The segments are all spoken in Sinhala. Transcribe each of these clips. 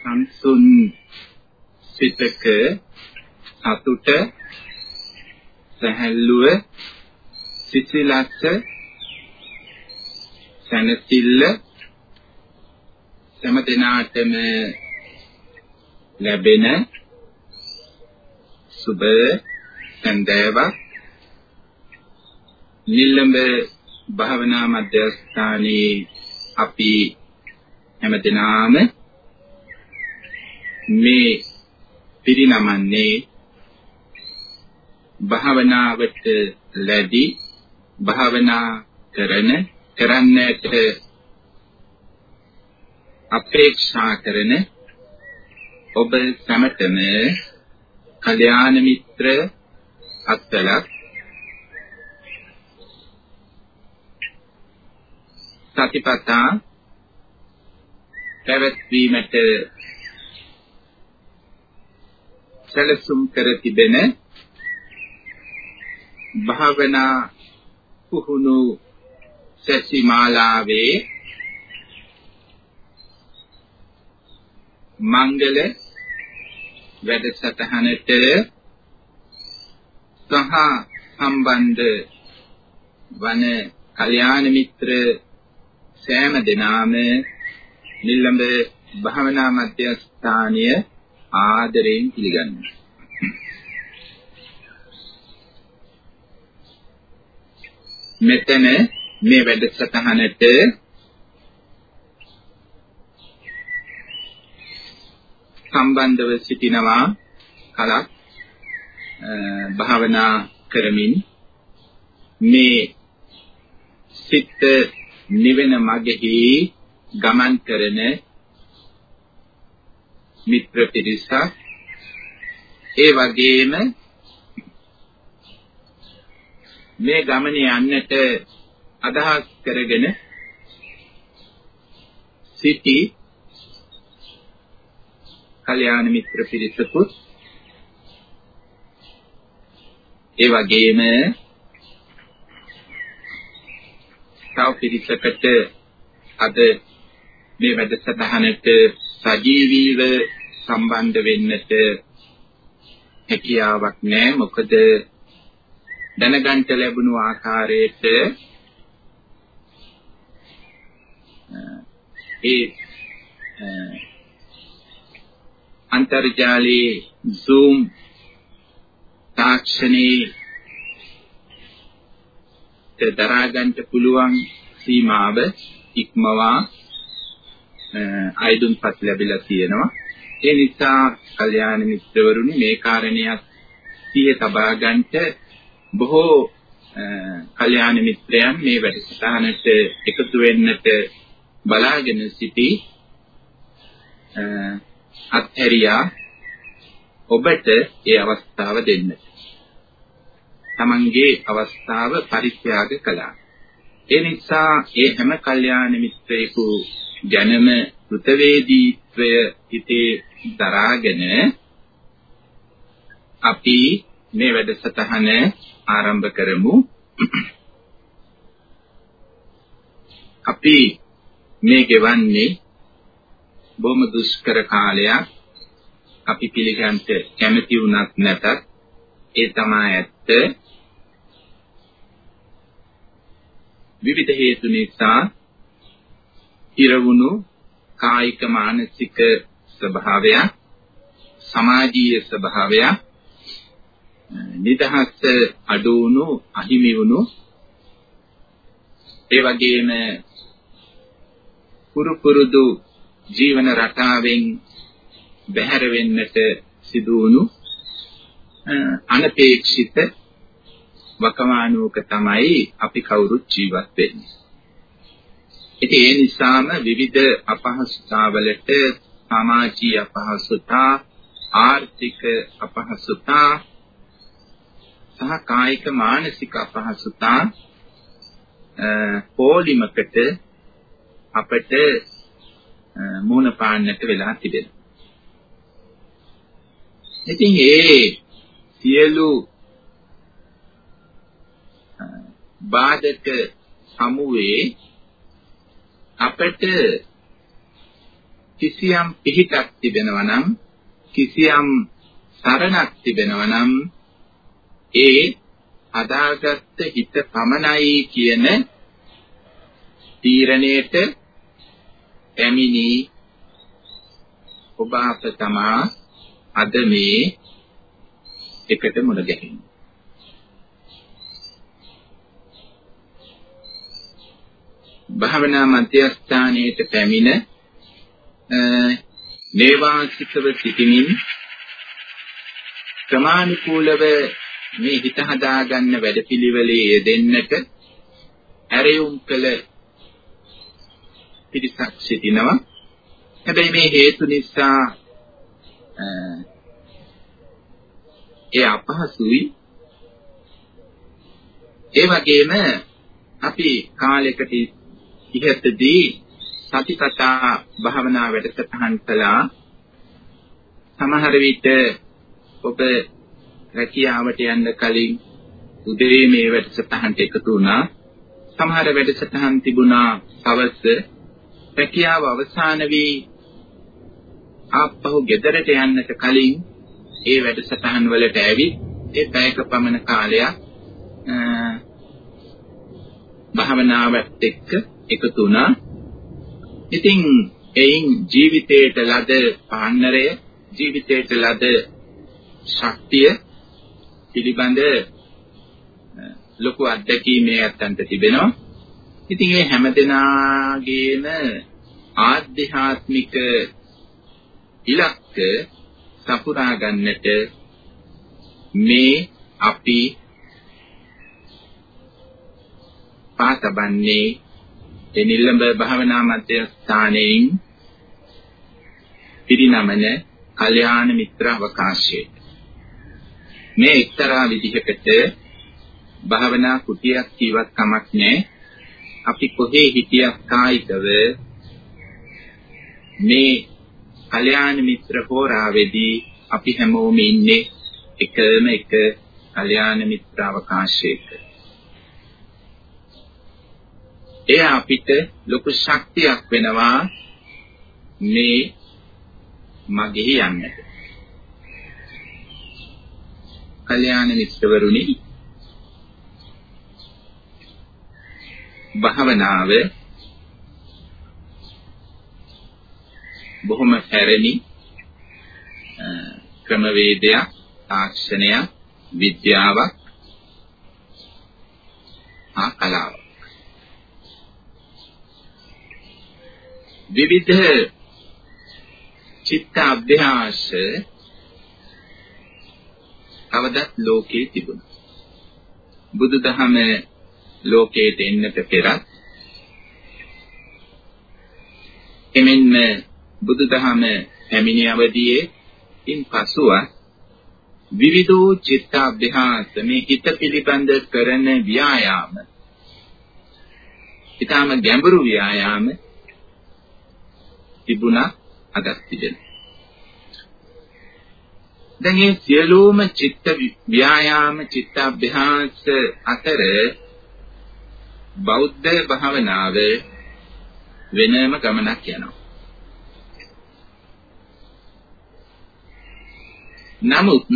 සංසුන් සිතක සතුට සැහැල්ලුව සිසිලස්ස සැනසෙල්ල හැම දිනාටම ලැබෙන සුබ සන්දේවක්. නිල්ලඹ භාවනා මධ්‍යස්ථානයේ අපි හැමදෙනාම මේ පිරිනමන්නේ භාවනාවට ලැබි භාවනා කරන කරන්නට අපේක්ෂා කරන ඔබ සැමටම කල්යාණ මිත්‍ර අත්ලක් සතිපතා පැවැත්වීමට සැලසුම් කර තිබෙන භාවනා පුහුණු සැසිමාලාවේ මංගල වැඩසටහනට සහ සම්බන්ධ වන කල්යාණ මිත්‍ර සෑම දෙනාම නිල්ලඹ භාවනා මධ්‍යස්ථානීය ආදරයෙන් පිළිගන්නවා. මෙතන මේ වැඩසටහනට සම්බන්ධව සිටිනවා කලක් භාවනා කරමින් මේ සිත් නිවෙන මගෙහි ගමන් කරන මිත්‍ර පිරිසක්. ඒ වගේම මේ ගමනේ යන්නට අදහස් කරගෙන සිටි කල්යාණ මිත්‍ර පිරිසකුත් ඒ වගේම තව පිරිසකට අද මේ වැඩසටහනට සජීවීව සම්බන්ධ වෙන්නට හැකියාවක් නැහැ මොකද දැනගන්න ලැබුණු ආකාරයට ඒ අන්තර්ජාලයේ Zoom තාක්ෂණයේ දරා ගන්නට පුළුවන් සීමාව ඉක්මවා අයදුම්පත් ලැබිලා තියෙනවා. ඒ නිසා කල්යාණ මිත්‍රවරුනි මේ කාරණයක් සිහිය තබා ගන්නට බොහෝ කල්යාණ මිත්‍රයන් මේ වැඩසටහනට එකතු වෙන්නට බලාගෙන සිටි අත්හැරියා ඔබට ඒ අවස්ථාව දෙන්න. තමන්ගේ අවස්ථාව පරිත්‍යාග කළා. ඒ නිසා ඒ හැම කල්යාණ මිත්‍රයෙකු ගැනම කෘතවේදීත්වය හිතේ දරාගෙන අපි මේ වැඩසටහන ආරම්භ කරමු. අපි මේ ගෙවන්නේ බොහොම දුෂ්කර කාලයක් අපි පිළිගන්ට කැමති වුණත් නැතත් ඒ තමයි ඇත්ත විවිධ හේතු නිසා ඉරවුණු කායික මානසික ස්වභාවය සමාජීය ස්වභාවය නිදහස් අඩු වුණු අහිමි වුණු ඒ වගේම පුරු පුරුදු ජීවන රටාවෙන් බැහැර වෙන්නට සිදු වුණු අනපේක්ෂිත වකවානුවක තමයි අපි කවුරුත් ජීවත් වෙන්නේ. ඉතින් ඒ නිසාම විවිධ අපහසුතාවලට සමාජීය අපහසුතා, ආර්ථික අපහසුතා සහ කායික මානසික අපහසුතා පොලිමකට අපට මුහුණ පාන්නට වෙලා තිබෙනවා. ඉතින් ඒ සියලු බාධක සමුවේ අපට කිසියම් පිහිටක් තිබෙනවා නම් කිසියම් සරණක් තිබෙනවා නම් ඒ හදාගත්ත හිත පමණයි කියන තීරණයට පැමිණි ඔබ අප තමා අද මේ එකට මුණ ගැහෙන්නේ. භාවනා මධ්‍යස්ථානයේට පැමිණ නේවාසිකව සිටිමින් ක්‍රමානුකූලව මේ හිත හදාගන්න වැඩපිළිවෙලේ යෙදෙන්නට ඇරයුම් කළ පිරිසක් සිටිනවා. හැබැයි මේ හේතු නිසා ඒ අපහසුයි. ඒ වගේම අපි කාලයකට ඉහතදී සතිපතා භාවනා වැඩසටහන් කළා. සමහර විට ඔබ රැකියාවට යන්න කලින් උදේ මේ වැඩසටහනට එකතු වුණා. සමහර වැඩසටහන් තිබුණා සවස් රැකියාව අවසන් වී ආපහු ගෙදරට යන්නට කලින් ඒ වැඩසටහන් වලට ඇවිත් ඒ පැයක පමණ කාලයක් භාවනාවත් එක්ක එකතු වුණා. ඉතින් එයින් ජීවිතයට ලද පාන්නරය ජීවිතයට ලද ශක්තිය පිළිබඳ ලොකු අත්දැකීමේ අත්තන්ට තිබෙනවා. ඉතින් මේ හැමදෙනාගේම ආධ්‍යාත්මික ඉලක්ක සපුරා ගන්නට මේ අපි පාතබන්නේ එනිල්ලඹ භාවනා මධ්‍යස්ථානයෙන් පිරිනමන කල්යාණ මිත්‍ර අවකාශයේ. මේ එක්තරා විදිහකට භාවනා කුටියක් කීවත් කමක් නැහැ. අපි කොහේ හිටියක් කායිකව මේ කල්යාණ මිත්‍ර හෝරාවේදී අපි හැමෝම ඉන්නේ එකම එක කල්යාණ මිත්‍ර අවකාශයක. එය අපිට ලොකු ශක්තියක් වෙනවා මේ මගේ යන්නට. කල්‍යාණ මිත්‍රවරුනි භාවනාව බොහොම පැරණි ක්‍රමවේදයක් තාක්ෂණයක් විද්‍යාවක් ආ කලාවක් විවිධ චිත්ත අභ්‍යාස කවදත් ලෝකේ තිබුණා. බුදුදහම ලෝකයට එන්නට පෙරත් එමෙන්ම බුදුදහම පැමිණි අවදියේ ඉන් පසුව විවිධෝ චිත්තාභ්‍යාස මේ හිත පිළිබඳ කරන ව්‍යායාම ඊටම ගැඹුරු ව්‍යායාම තිබුණා අදත් තිබෙනවා. දැන් මේ සියලුම චිත්ත ව්‍යායාම චිත්ත අභ්‍යාස අතර බෞද්ධ භාවනාව වෙනම ගමනක් යනවා. නමුත්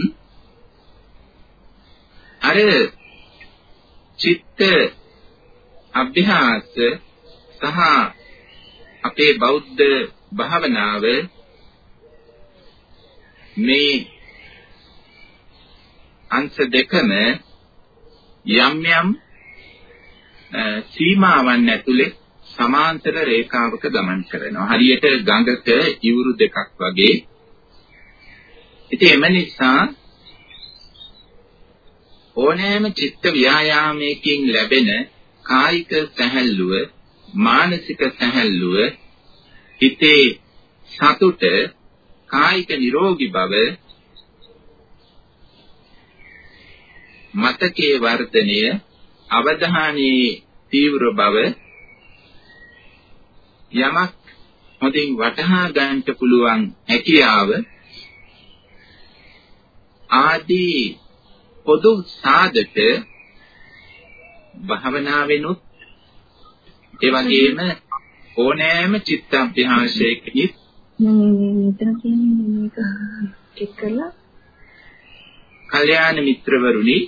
අර චිත්ත අභ්‍යාස සහ අපේ බෞද්ධ භාවනාව මේ අංශ දෙකම යම් යම් සීමාවන් ඇතුලේ සමාන්තර රේඛාවක ගමන් කරනවා. හරියට ගඟක ඉවුරු දෙකක් වගේ. ඉතින් එම නිසා ඕනෑම චිත්ත ව්‍යායාමයකින් ලැබෙන කායික සැහැල්ලුව, මානසික සැහැල්ලුව හිතේ සතුට කායික නිරෝගී බව මතකයේ වර්ධනය අවධානයේ තීව්‍ර බව යමක් හොඳින් වටහා ගන්නට පුළුවන් හැකියාව ආදී පොදු සාධක භාවනාවෙනුත් ඒ වගේම ඕනෑම චිත්තාභ්‍යාසයකදී මේ මෙතන කියන්නේ මේක චෙක් කරලා කල්යාණ මිත්‍රවරුනි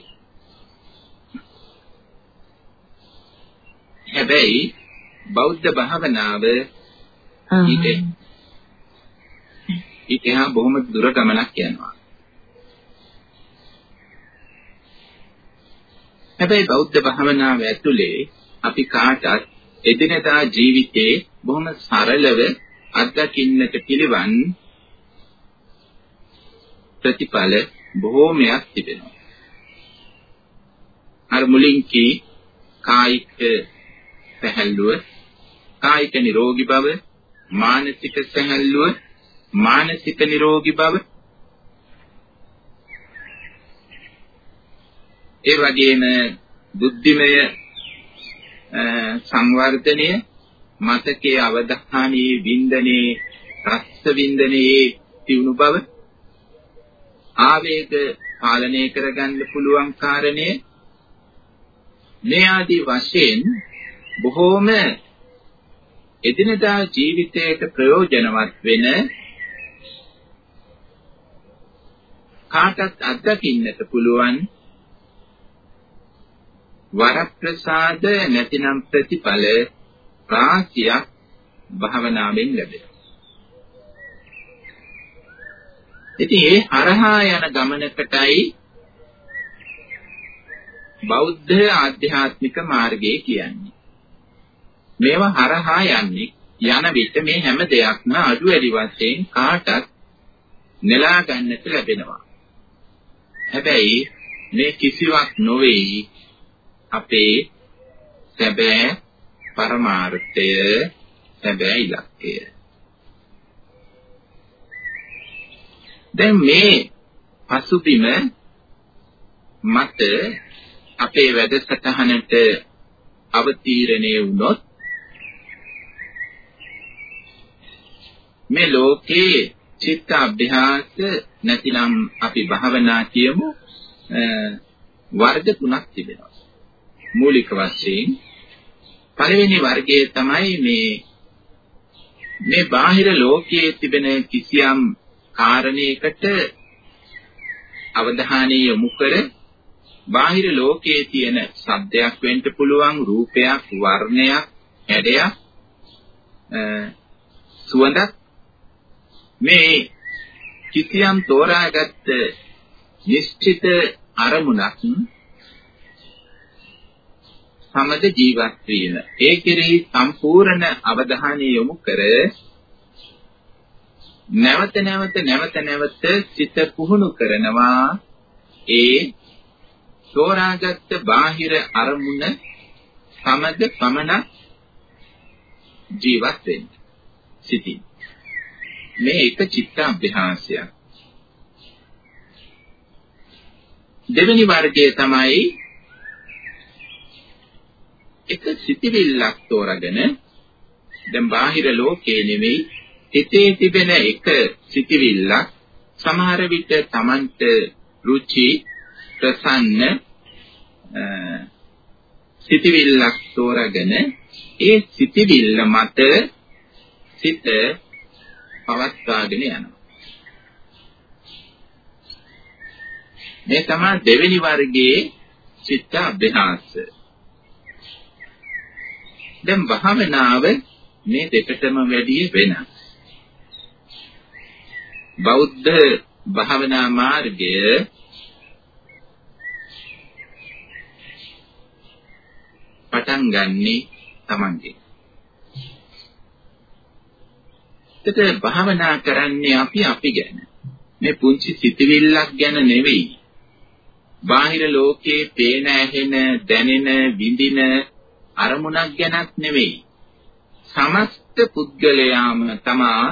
හැබැයි බෞද්ධ භාවනාව ඊට ඊට එහා බොහොම දුර ගමනක් යනවා. හැබැයි බෞද්ධ භාවනාව ඇතුලේ අපි කාටත් එදිනදා ජීවිතේ බොහොම සරලව අත්දකින්නට පිළිවන් ප්‍රතිඵල බොහෝමයක් තිබෙනවා. අර මුලින් කී කායික සැහැල්ලුව, කායික නිරෝගී බව, මානසික සැහැල්ලුව, මානසික නිරෝගී බව ඒ වගේම බුද්ධිමය සංවර්ධනය මතකයේ අවධානයේ වින්දනයේ රස වින්දනයේ තියුණු බව ආවේග පාලනය කරගන්න පුළුවන් කාරණය. මේ ආදී වශයෙන් බොහෝම එදිනදා ජීවිතයට ප්‍රයෝජනවත් වෙන කාටත් අත්දකින්නට පුළුවන් වරප්‍රසාද නැතිනම් ප්‍රතිඵල රාශියක් භාවනාවෙන් ලැබෙනවා. ඉතින් ඒ හරහා යන ගමනකටයි බෞද්ධ ආධ්‍යාත්මික මාර්ගය කියන්නේ. මේවා හරහා යන්නේ යන විට මේ හැම දෙයක්ම අඩු වැඩි වශයෙන් කාටත් නෙලා ගන්නට ලැබෙනවා. හැබැයි මේ කිසිවක් නොවේ අපේ සැබෑ පරමාර්ථය සැබෑ ඉලක්කය. දැන් මේ පසුබිම මත අපේ වැඩසටහනට අවතීර්ණය වුණොත් මේ ලෝකේ චිත්ත අභ්‍යාස නැතිනම් අපි භාවනා කියමු වර්ග තුනක් තිබෙනවා. මූලික වශයෙන් පළවෙනි වර්ගය තමයි මේ මේ බාහිර ලෝකයේ තිබෙන කිසියම් කාරණයකට අවධානය යොමු කර බාහිර ලෝකයේ තියෙන සද්දයක් වෙන්න පුළුවන් රූපයක් වර්ණයක් හැඩයක් සුවඳක්. මේ කිසියම් තෝරාගත් නිශ්චිත අරමුණක් සමග ජීවත් වීම. ඒ කෙරෙහි සම්පූර්ණ අවධානය යොමු කර නැවත නැවත නැවත නැවත සිත පුහුණු කරනවා ඒ තෝරාගත් බාහිර අරමුණ සමග පමණ ජීවත් වෙන්න. සිටින්. මේ එක චිත්ත අභ්‍යාසයක්. දෙවෙනි වර්ගයේ තමයි එක සිතිවිල්ලක් තෝරාගෙන දැන් බාහිර ලෝකේ නෙවෙයි හිතේ තිබෙන එක සිතිවිල්ලක් සමහර විට Tamanට රුචි ප්‍රසන්න සිතිවිල්ලක් තෝරාගෙන ඒ සිතිවිල්ල මත සිත පවත්වාගෙන යනවා. මේ තමයි දෙවෙනි වර්ගයේ චිත්ත අභ්‍යාසය දැන් භාවනාව මේ දෙකටම වැඩි වෙනස්. බෞද්ධ භාවනා මාර්ගය පටන් ගන්නේ Tamange. එතකොට භාවනා කරන්නේ අපි අපි ගැන. මේ පුංචි සිතවිල්ලක් ගැන නෙවෙයි. බාහිර ලෝකයේ පේන ඇහෙන දැනෙන විඳින අරමුණක් ගැනත් නෙවෙයි. සමස්ත පුද්ගලයාම තමා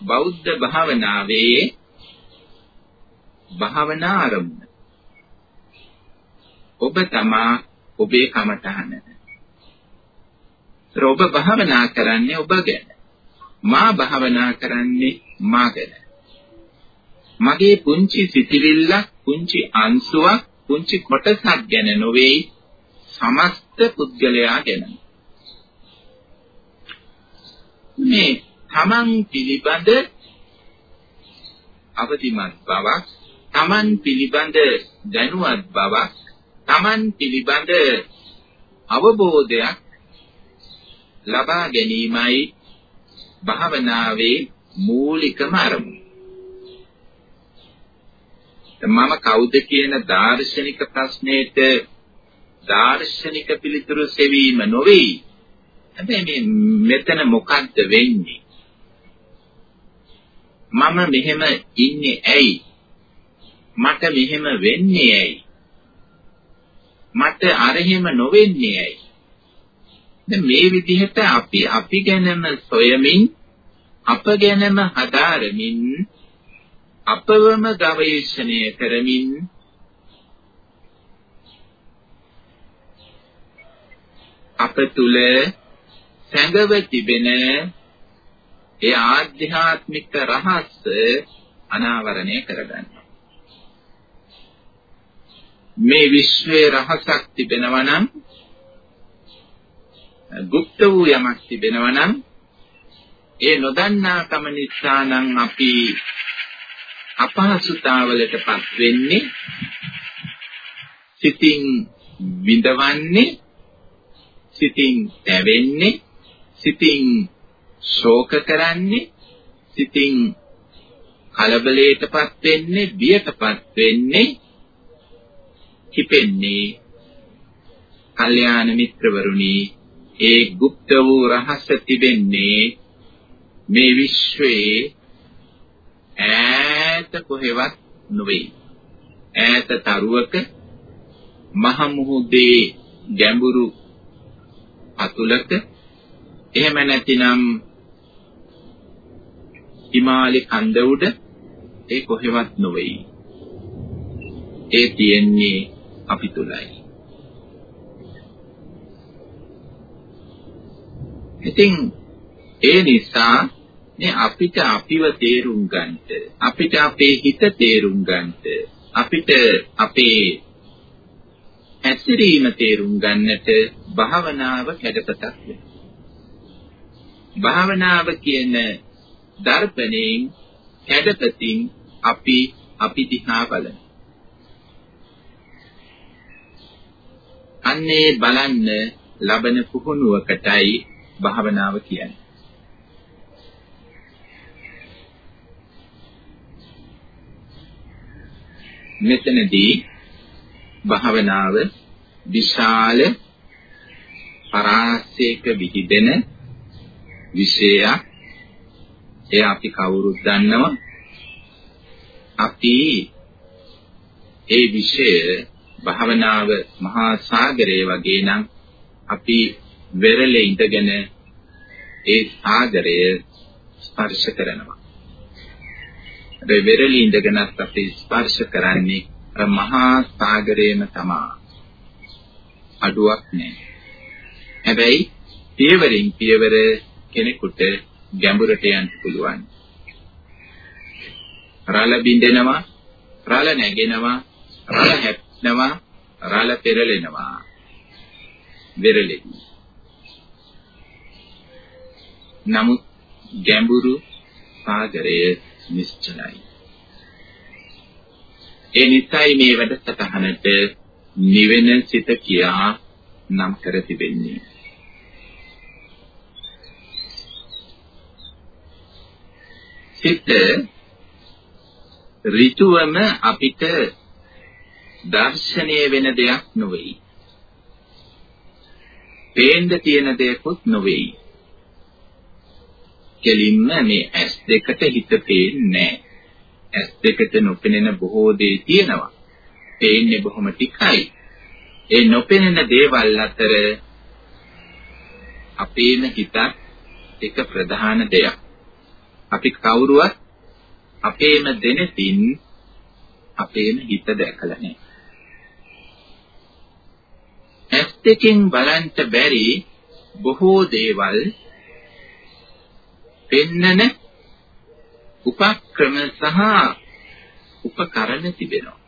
බෞද්ධ භාවනාවේ භාවනා ආරම්භ. ඔබ තමා ඔබේ කමතහන. ඔබ භාවනා කරන්නේ ඔබ ගැන. මා භාවනා කරන්නේ මා ගැන. මගේ පුංචි සිතිවිල්ලක්, පුංචි අංශුවක්, පුංචි කොටසක් ගැන නොවේ සමස්ත පුද්ගලයා ගැන. මේ තමන් පිළිබඳ අවදිමත් බවක් තමන් පිළිබඳ දැනුවත් බවක් තමන් පිළිබඳ අවබෝධයක් ලබා ගැනීමයි භාවනාවේ මූලිකම අරමුණ. මම කවුද කියන දාර්ශනික ප්‍රශ්නයට දාර්ශනික පිළිතුරු සෙවීම නොවේ. හැබැයි මේ මෙතන මොකද්ද වෙන්නේ? මම මෙහෙම ඉන්නේ ඇයි? මට මෙහෙම වෙන්නේ ඇයි? මට අරහෙම නොවෙන්නේ ඇයි? දැන් මේ විදිහට අපි අපි ගැනම සොයමින් අප ගැනම හදාරමින් අපවම ගවේෂණය කරමින් අප තුල සැඟව තිබෙන ඒ ආධ්‍යාත්මික රහස් අනාවරණය කරගන්න. මේ විශ්වයේ රහසක් තිබෙනවා නම් গুপ্ত වූ යමක් තිබෙනවා නම් ඒ නොදන්නා කම නිසා නම් අපි අපහසුතාවලටපත් වෙන්නේ සිතින් විඳවන්නේ සිතින් දැවෙන්නේ සිතින් ශෝක කරන්නේ සිතින් කලබලයටපත් වෙන්නේ බියටපත් වෙන්නේ කිපෙන්නේ කල්යාණ මිත්‍රවරුනි ඒ গুপ্ত වූ රහස තිබෙන්නේ මේ විශ්වයේ ඈත කොහෙවත් නොවේ ඈත තරුවක මහ මුහුදේ ගැඹුරු අතුලක එහෙම නැතිනම් හිමාලි කන්ද උඩ ඒ කොහෙවත් නොවේ. ඒ තියෙන්නේ අපි තුලයි. ඉතින් ඒ නිසා මේ අපිට අපිව තේරුම් ගන්නට අපිට අපේ හිත තේරුම් ගන්නට අපිට අපේ හැසිරීම තේරුම් ගන්නට භාවනාව කැඩපතක් වෙනවා. භාවනාව කියන දර්පණයෙන් කැඩපතින් අපි අපි දිහා බලන. අන්නේ බලන්න ලබන පුහුණුවකටයි භාවනාව කියන්නේ. මෙතනදී භාවනාව විශාල පරාසයක විහිදෙන විශේෂයක් ඒ අපි කවුරුත් දන්නවා අපි ඒ විශේෂ භාවනාව මහා සාගරය වගේ නම් අපි වෙරළේ ඉඳගෙන ඒ සාගරය ස්පර්ශ කරනවා. ඒ වෙරළේ ඉඳගෙනත් අපි ස්පර්ශ කරන්නේ අර මහා සාගරේම තමයි. අඩුවක් නැහැ. හැබැයි පියවරින් පියවර කෙනෙකුට ගැඹුරට යන්න පුළුවන්. රළ බින්දෙනවා, රළ නැගෙනවා, රළ හැප්පෙනවා, රළ පෙරලෙනවා. වෙරළෙයි. නමුත් ගැඹුරු සාගරය නිශ්චලයි. ඒ නිසයි මේ වැඩසටහනට නිවෙන සිත කියා නම් කර තිබෙන්නේ. සිත ඍතුවම අපිට දර්ශනීය වෙන දෙයක් නොවේයි. පේන්න තියෙන දෙයක්වත් නොවේයි. කෙලින්ම මේ ඇස් දෙකට හිත පේන්නේ ඇස් දෙකට නොපෙනෙන බොහෝ දේ තියෙනවා. පේන්නේ බොහොම ටිකයි. ඒ නොපෙනෙන දේවල් අතර අපේම හිතත් එක ප්‍රධාන දෙයක්. අපි කවුරුවත් අපේම දෙනසින් අපේම හිත දැකලා නැහැ. ඇස් දෙකෙන් බලන්න බැරි බොහෝ දේවල් පෙන්නන උපක්‍රම සහ උපකරණ තිබෙනවා.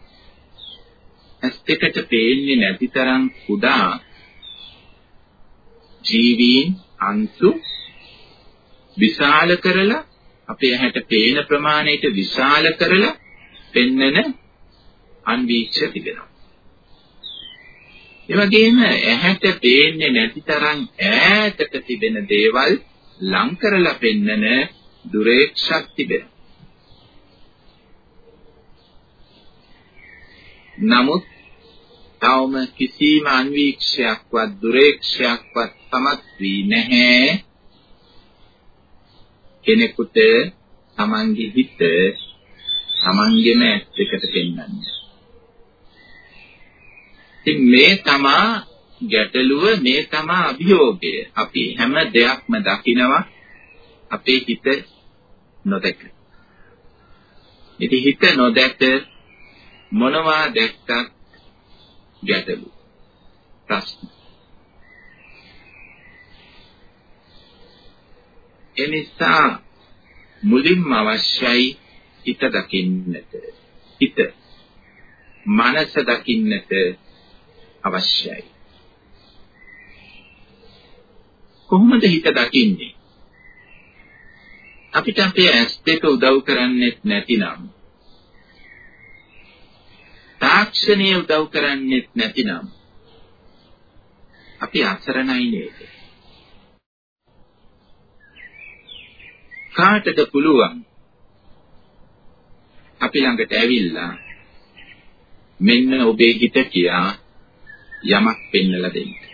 ඇස් දෙකට පේන්නේ නැති තරම් කුඩා ජීවීන් අංශු විශාල කරලා අපේ ඇහැට පේන ප්‍රමාණයට විශාල කරලා පෙන්නන අන්වීක්ෂ තිබෙනවා. ඒ වගේම ඇහැට පේන්නේ නැති තරම් ඈතක තිබෙන දේවල් ලං කරලා පෙන්නන දුරේක්ෂක් තිබෙනවා. නමුත් තවම කිසිම අන්වීක්ෂයක්වත් දුරේක්ෂයක්වත් සමත් වී නැහැ කෙනෙකුට තමන්ගේ හිත තමන්ගේම ඇස් දෙකට පෙන්වන්නේ. ඉතින් මේ තමා ගැටලුව මේ තමා අභියෝගය. අපි හැම දෙයක්ම දකිනවා අපේ හිත නොදැක. ඉතින් හිත නොදැක මොනවා දැක්කත් ගැටලු. ප්‍රශ්න. එනිසා මුලින්ම අවශ්‍යයි හිත දකින්නට. හිත. මනස දකින්නට අවශ්‍යයි. කොහොමද හිත දකින්නේ? අපිට අපේ ඇස් දෙක උදව් කරන්නේ නැතිනම් තාක්ෂණය උදව් කරන්නේ නැතිනම් අපි අසරණයි නේද කාටද පුළුවන් අපි ළඟට ඇවිල්ලා මෙන්න ඔබේ හිත කියා යමක් පෙන්වලා දෙන්න.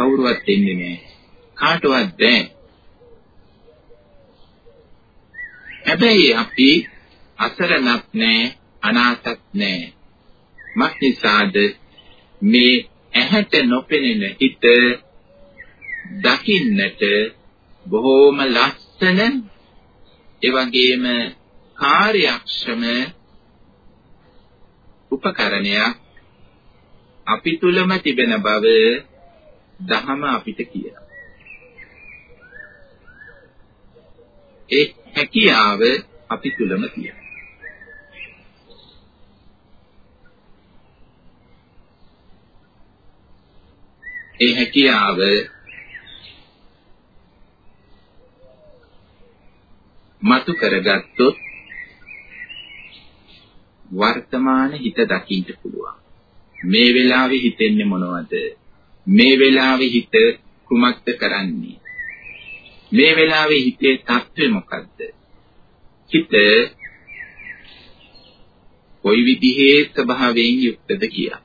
කවුරුවත් දෙන්නේ නැහැ. කාටවත් බෑ. හැබැයි අපි අසරණක් නැහැ, අනාථත් නැහැ. මක් නිසාද මේ ඇහැට නොපෙනෙන හිත දකින්නට බොහෝම ලස්සන ඒ වගේම කාර්යක්ෂම උපකරණයක් අපි තුලම තිබෙන බව දහම අපිට කියනවා. ඒ හැකියාව අපි තුලම තියෙනවා. ඒ හැකියාව මතු කරගත්තොත් වර්තමාන හිත දකින්න පුළුවන්. මේ වෙලාවේ හිතෙන්නේ මොනවද? මේ වෙලාවේ හිත කුමක්ද කරන්නේ? මේ වෙලාවේ හිතේ තත්ත්වය මොකද්ද? හිත කොයි විදිහේ ස්වභාවයෙන් යුක්තද කියලා.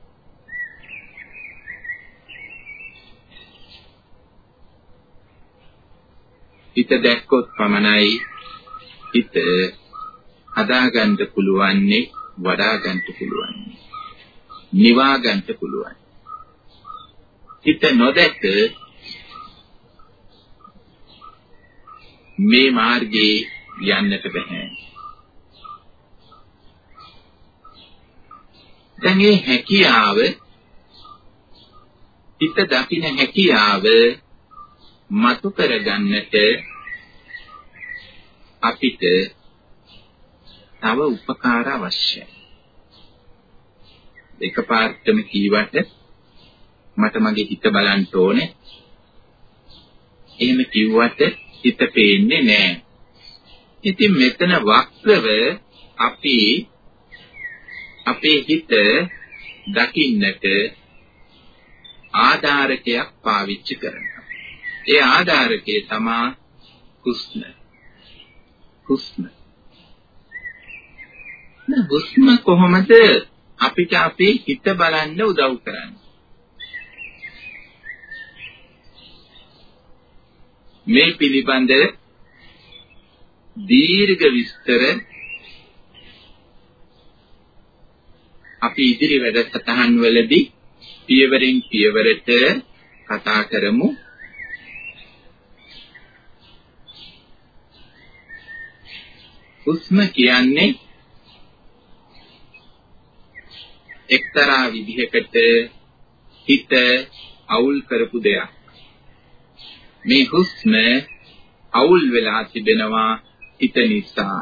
හිත දැක්කොත් පමණයි හිත හදාගන්න පුළුවන්නේ වඩා ගන්න පුළුවන්නේ නිවා ගන්න පුළුවන් හිත නොදැක මේ මාර්ගයේ යන්නට බෑ දැන් මේ හැකියාව හිත දකින්න හැකියාව මතු කරගන්නට අපිට තව උපකාර අවශ්‍යයි. එකපාරටම කීවට මට මගේ හිත බලන්න ඕනේ. එහෙම කිව්වට හිත පේන්නේ නැහැ. ඉතින් මෙතන වක්‍රව අපි අපේ හිත දකින්නට ආධාරකයක් පාවිච්චි කරනවා. ඒ ආධාරකේ තමා හුස්ම. හුස්ම. හුස්ම කොහොමද අපිට අපේ හිත බලන්න උදව් කරන්නේ? මේ පිළිබඳ දීර්ඝ විස්තර අපි ඉදිරි වැඩසටහන් වලදී පියවරින් පියවරට කතා කරමු හුස්ම කියන්නේ එක්තරා විදිහකට හිත අවුල් කරපු දෙයක්. මේ හුස්ම අවුල් වෙලා තිබෙනවා හිත නිසා.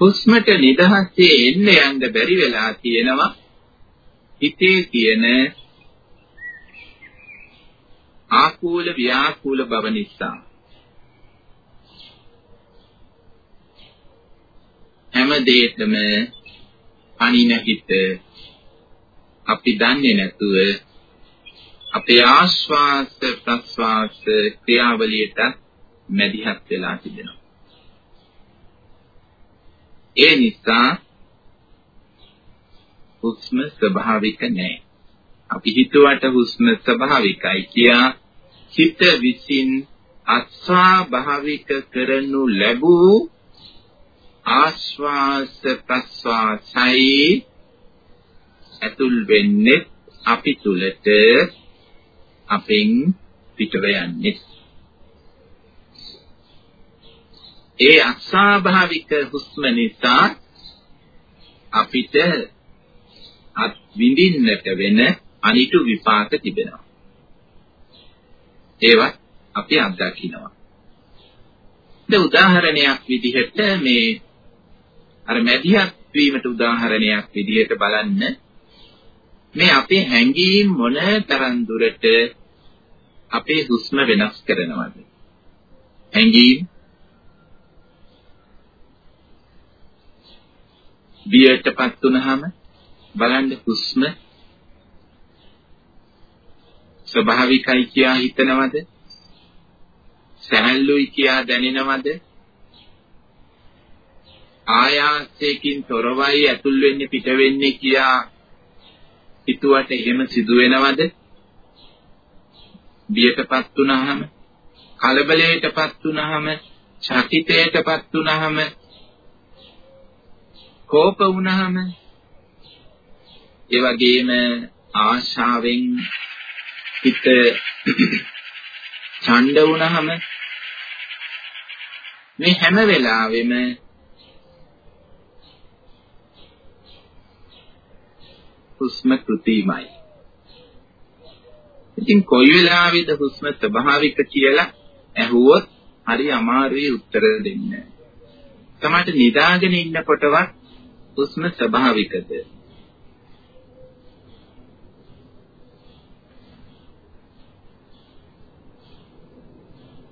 හුස්මට නිදහසේ එන්න යන්න බැරි වෙලා තියෙනවා. හිතේ තියෙන ආකූල ව්‍යාකූල බව නිසා. හැම දෙයකම අනින හිත අපි දන්නේ නැතුව අපේ ආශ්වාස ප්‍රශ්වාස ක්‍රියාවලියට මැදිහත් වෙලා තිබෙනවා. ඒ නිසා හුස්ම ස්වභාවික නැහැ. අපි හිතුවට හුස්ම ස්වභාවිකයි කියා හිත විසින් අස්වාභාවික කරනු ලැබූ ආශ්වාස ප්‍රශ්වාසයි ඇතුල් වෙන්නේ අපි තුලට අපෙන් පිටව යන්නේ ඒ අස්වාභාවික හුස්ම නිසා අපිට අත් විඳින්නට වෙන අනිතු විපාක තිබෙනවා. ඒවත් අපි අත්දකිනවා. දැන් උදාහරණයක් විදිහට මේ අර මැදිහත් වීමට උදාහරණයක් විදිහට බලන්න මේ අපේ හැඟීම් මොන තරම් දුරට අපේ හුස්ම වෙනස් කරනවද හැඟීම් බියටපත් වුනහම බලන්න හුස්ම ස්වභාවිකයි කියා හිතනවද? සැහැල්ලුයි කියා දැනෙනවද? ආයාසයෙන් තොරවයි ඇතුල් වෙන්නේ පිට වෙන්නේ කියා හිතුවට එහෙම සිදු වෙනවද? බියටපත් වුනහම, කලබලයටපත් වුනහම, චකිතයටපත් වුනහම, කෝප වුනහම, ඒ වගේම ආශාවෙන් හිත ඡණ්ඩ වුණාම මේ හැම වෙලාවෙම හුස්ම කෘතිමයි. ඉතින් කොයි වෙලාවෙද හුස්ම ස්වභාවික කියලා ඇහුවොත් හරි අමාරුයි උත්තර දෙන්න. තමයි නිදාගෙන ඉන්නකොටවත් හුස්ම ස්වභාවිකද?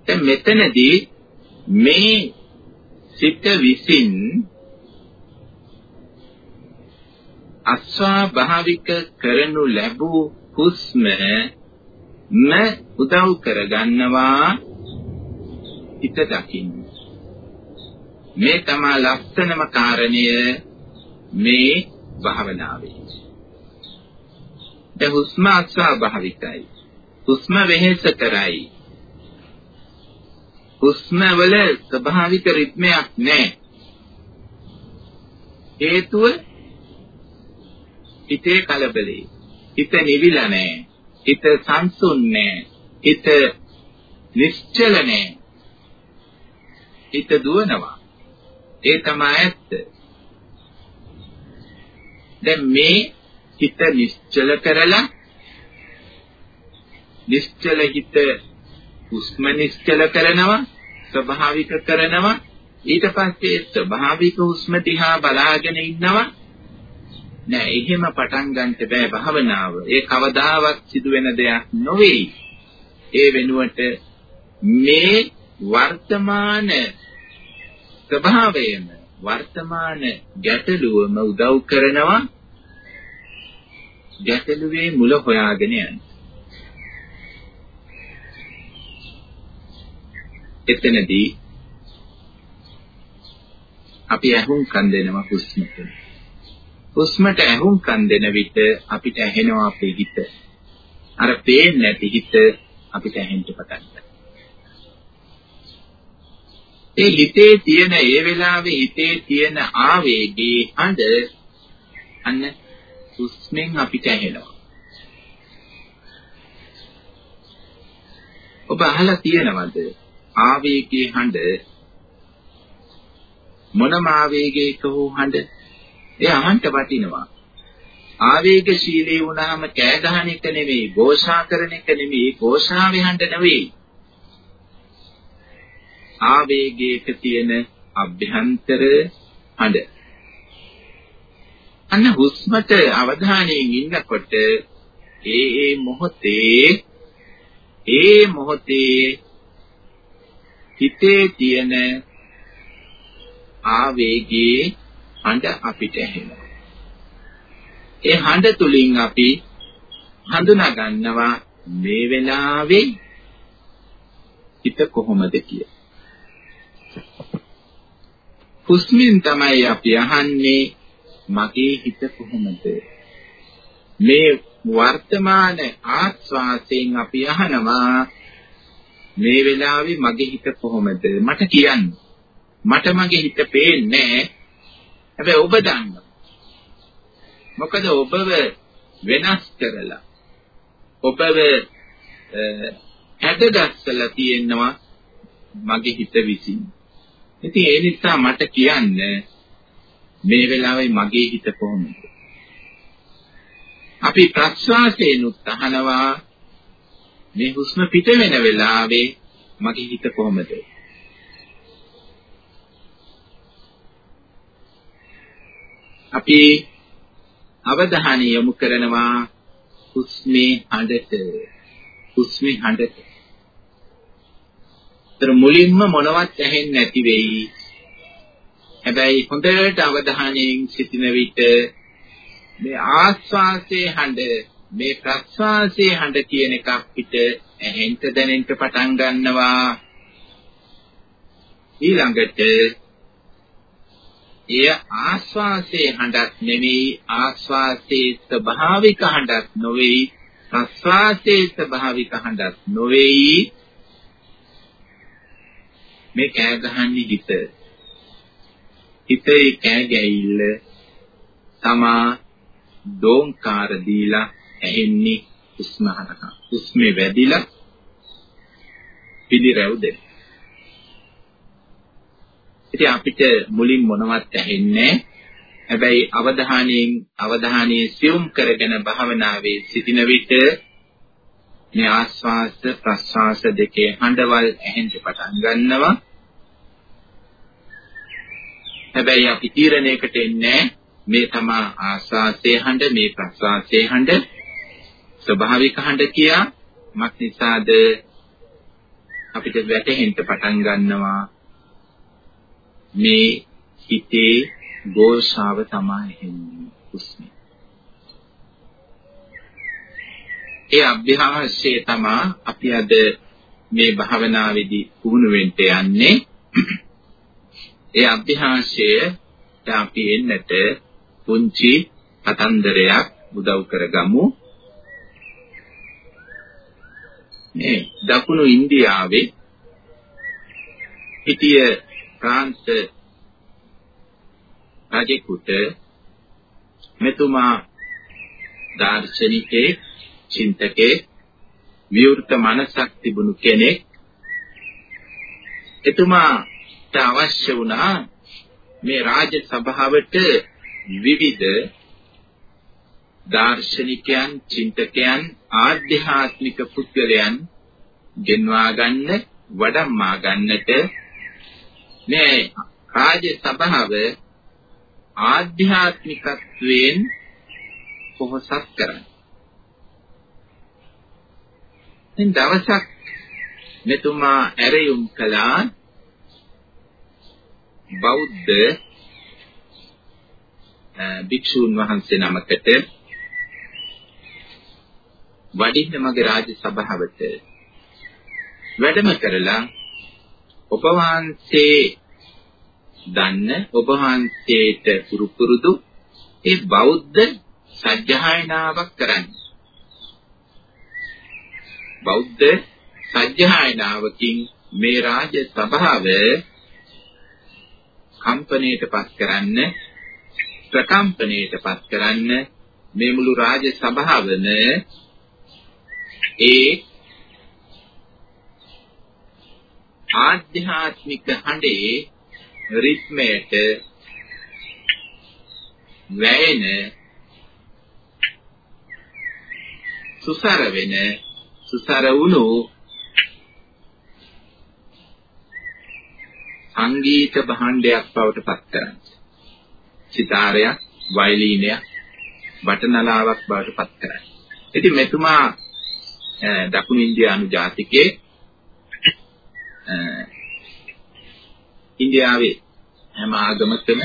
දැන් මෙතනදී මේ සිත විසින් අස්වාභාවික කරනු ලැබූ හුස්ම ම උදව් කරගන්නවා හිත දකින්න. මේ තමයි ලක්ෂණම කාරණය මේ භාවනාවේ. දැන් හුස්ම අස්වාභාවිකයි. හුස්ම වෙහෙස කරයි. හුස්ම වල ස්වභාවික රිද්මයක් නැහැ. හේතුව හිතේ කලබලේ. හිත නිවිලා නැහැ. හිත සංසුන් නැහැ. හිත නිශ්චල නැහැ. හිත දුවනවා. ඒ තමයි ඇත්ත. දැන් මේ හිත නිශ්චල කරලා නිශ්චල හිත හුස්ම නිශ්චල කරනවා ස්වභාවික කරනවා ඊට පස්සේ ස්වභාවික හුස්ම දිහා බලාගෙන ඉන්නවා නෑ එහෙම පටන් ගන්නට බෑ භාවනාව. ඒ කවදාවත් සිදු වෙන දෙයක් නොවේ ඒ වෙනුවට මේ වර්තමාන ස්වභාවයම වර්තමාන ගැටලුවම උදව් කරනවා ගැටලුවේ මුල හොයාගෙන යන්න. එතනදී අපි ඇහුම්කන් දෙනවා හුස්මට. හුස්මට ඇහුම්කන් දෙන විට අපිට ඇහෙනවා අපේ හිත. අර පේන්නේ නැති හිත අපිට ඇහෙන්න පටන් ඒ හිතේ තියෙන ඒ වෙලාවේ හිතේ තියෙන ආවේගයේ හඬ අන්න හුස්මෙන් අපිට ඇහෙනවා. ඔබ අහලා තියෙනවද? ආවේගයේ හඬ මොනම ආවේගයක හෝ හඬ ඒ අහන්ට වටිනවා. ආවේගශීලී වුණාම කෑ ගහන එක නෙවෙයි, ഘോഷා කරන එක නෙවෙයි, ഘോഷා විහඬ නෙවෙයි. ආවේගයක තියෙන අභ්‍යන්තර අඬ. අන්න හුස්මට අවධානයෙන් ඉන්නකොට ඒ ඒ මොහොතේ ඒ මොහොතේ හිතේ තියෙන ආවේගයේ හඬ අපිට ඇහෙනවා. ඒ හඬ තුලින් අපි හඳුනා ගන්නවා මේ වෙලාවේ හිත කොහොමද කියලා. හුස්මින් තමයි අපි අහන්නේ මගේ හිත කොහොමද? මේ වර්තමාන ආස්වාසයෙන් අපි අහනවා මේ වෙලාවේ මගේ හිත කොහොමද? මට කියන්න. මට මගේ හිත පේන්නේ හැබැයි ඔබ දන්නවා. මොකද ඔබව වෙනස් කරලා ඔබව හැදගස්සලා තියෙනවා මගේ හිත විසින්. ඉතින් ඒ නිසා මට කියන්න මේ වෙලාවේ මගේ හිත කොහොමද? අපි ප්‍රශ්වාසයෙන්ුත් අහනවා මේ හුස්ම පිට වෙන වෙලාවේ මගේ හිත කොහොමද? අපි අවධානය යොමු කරනවා හුස්මේ හඬට හුස්මේ හඬට. ତර මුලින්ම මොනවත් ඇහෙන්නේ නැති වෙයි. හැබැයි හොඳට අවධානයෙන් සිටින විට මේ ආස්වාසයේ හඬ මේ ප්‍රස්වාසයේ හඬ කියන එකක් පිට ඇහෙන්න දැනෙන්න පටන් ගන්නවා. ඊළඟට එය ආස්වාසයේ හඬක් නෙවෙයි ආස්වාසයේ ස්වභාවික හඬක් නොවේයි ප්‍රස්වාසයේ ස්වභාවික හඬක් නොවේයි. මේ කෑ ගහන්නේ හිත. හිතේ කෑ ගැහිල්ල තමා දෝංකාර දීලා ඇහෙන්නේ උස්මහනක උස්මේ වැඩිලා පිළිරැව් දෙන්න ඉතින් අපිට මුලින් මොනවත් ඇහෙන්නේ හැබැයි අවධානයෙන් අවධානයේ සියුම් කරගෙන භාවනාවේ සිටින විට මේ ආස්වාස ප්‍රස්වාස දෙකේ හඬවල් ඇහෙන්න පටන් ගන්නවා. හැබැයි අපි තීරණයකට එන්නේ මේ තමා ආස්වාසේ හඬ මේ ප්‍රස්වාසේ හඬ ස්වභාවික හඬ කියා. මක් නිසාද අපිට වැටහෙන්න පටන් ගන්නවා. මේ හිතේ ഘോഷාව තමයි එන්නේ හුස්මේ. ඒ අභ්‍යාසයේ තමයි අපි අද මේ භාවනාවේදී පුහුණු වෙන්න යන්නේ. ඒ අභ්‍යාසය අපි එන්නට පුංචි කතන්දරයක් උදව් කරගමු. මේ දකුණු ඉන්දියාවේ හිටිය ප්‍රාන්ත රජෙකුට මෙතුමා දාර්ශනිකේ චින්තකේ විවෘත මනසක් තිබුණු කෙනෙක්. එතුමාට අවශ්‍ය වුණා මේ රාජ සභාවට විවිධ දාර්ශනිකයන් චින්තකයන් ආධ්‍යාත්මික පුද්ගලයන් ගෙන්වා ගන්න වඩම්මා ගන්නට මේ රාජ සභාව ආධ්‍යාත්මිකත්වයෙන් පොහොසත් කරන්නේ. දැන් දවසක් මෙතුමා ඇරයුම් කළා බෞද්ධ භික්ෂූන් වහන්සේ නමකට වඩින්න මගේ රාජ සභාවට වැඩම කරලා ඔබ වහන්සේ දන්න ඔබ වහන්සේට පුරුපුරුදු ඒ බෞද්ධ සත්‍යයනාවක් කරන්න. බෞද්ධ සත්‍යයනාවකින් මේ රාජ සභාව කම්පණයටපත් කරන්න ප්‍රකම්පණයටපත් කරන්න මේ මුළු රාජ සභාවම ඒ ආධ්‍යාත්මික හඬේ රිද්මයට වැයෙන සුසර වෙන සුසර වුණු සංගීත භාණ්ඩයක් බවට පත් කරන්නේ. සිතාරයක් වයලීනය බටනලාවක් බවට පත් කරන්නේ. ඉතින් මෙතුමා දකුණු ඉන්දියානු ජාතිකයේ ඉන්දියාවේ හැම ආගමකම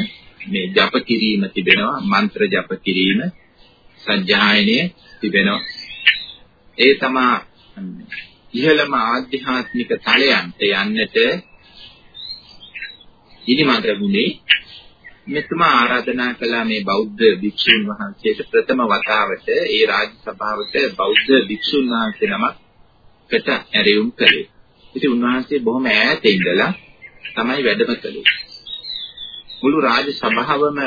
මේ ජප කිරීම තිබෙනවා මන්ත්‍ර ජප කිරීම සජ්ජායනය තිබෙනවා ඒ තමා ඉහළම ආධ්‍යාත්මික තලයන්ට යන්නට ඉනිමඟ වුණේ මෙතුමා ආරාධනා කළා මේ බෞද්ධ භික්ෂුන් වහන්සේට ප්‍රථම වතාවට ඒ රාජ්‍ය සභාවට බෞද්ධ භික්ෂුන් වහන්සේ නමකට ඇරයුම් කළේ. ඉතින් උන්වහන්සේ බොහොම ඈත ඉඳලා තමයි වැඩම කළේ. මුළු රාජ සභාවම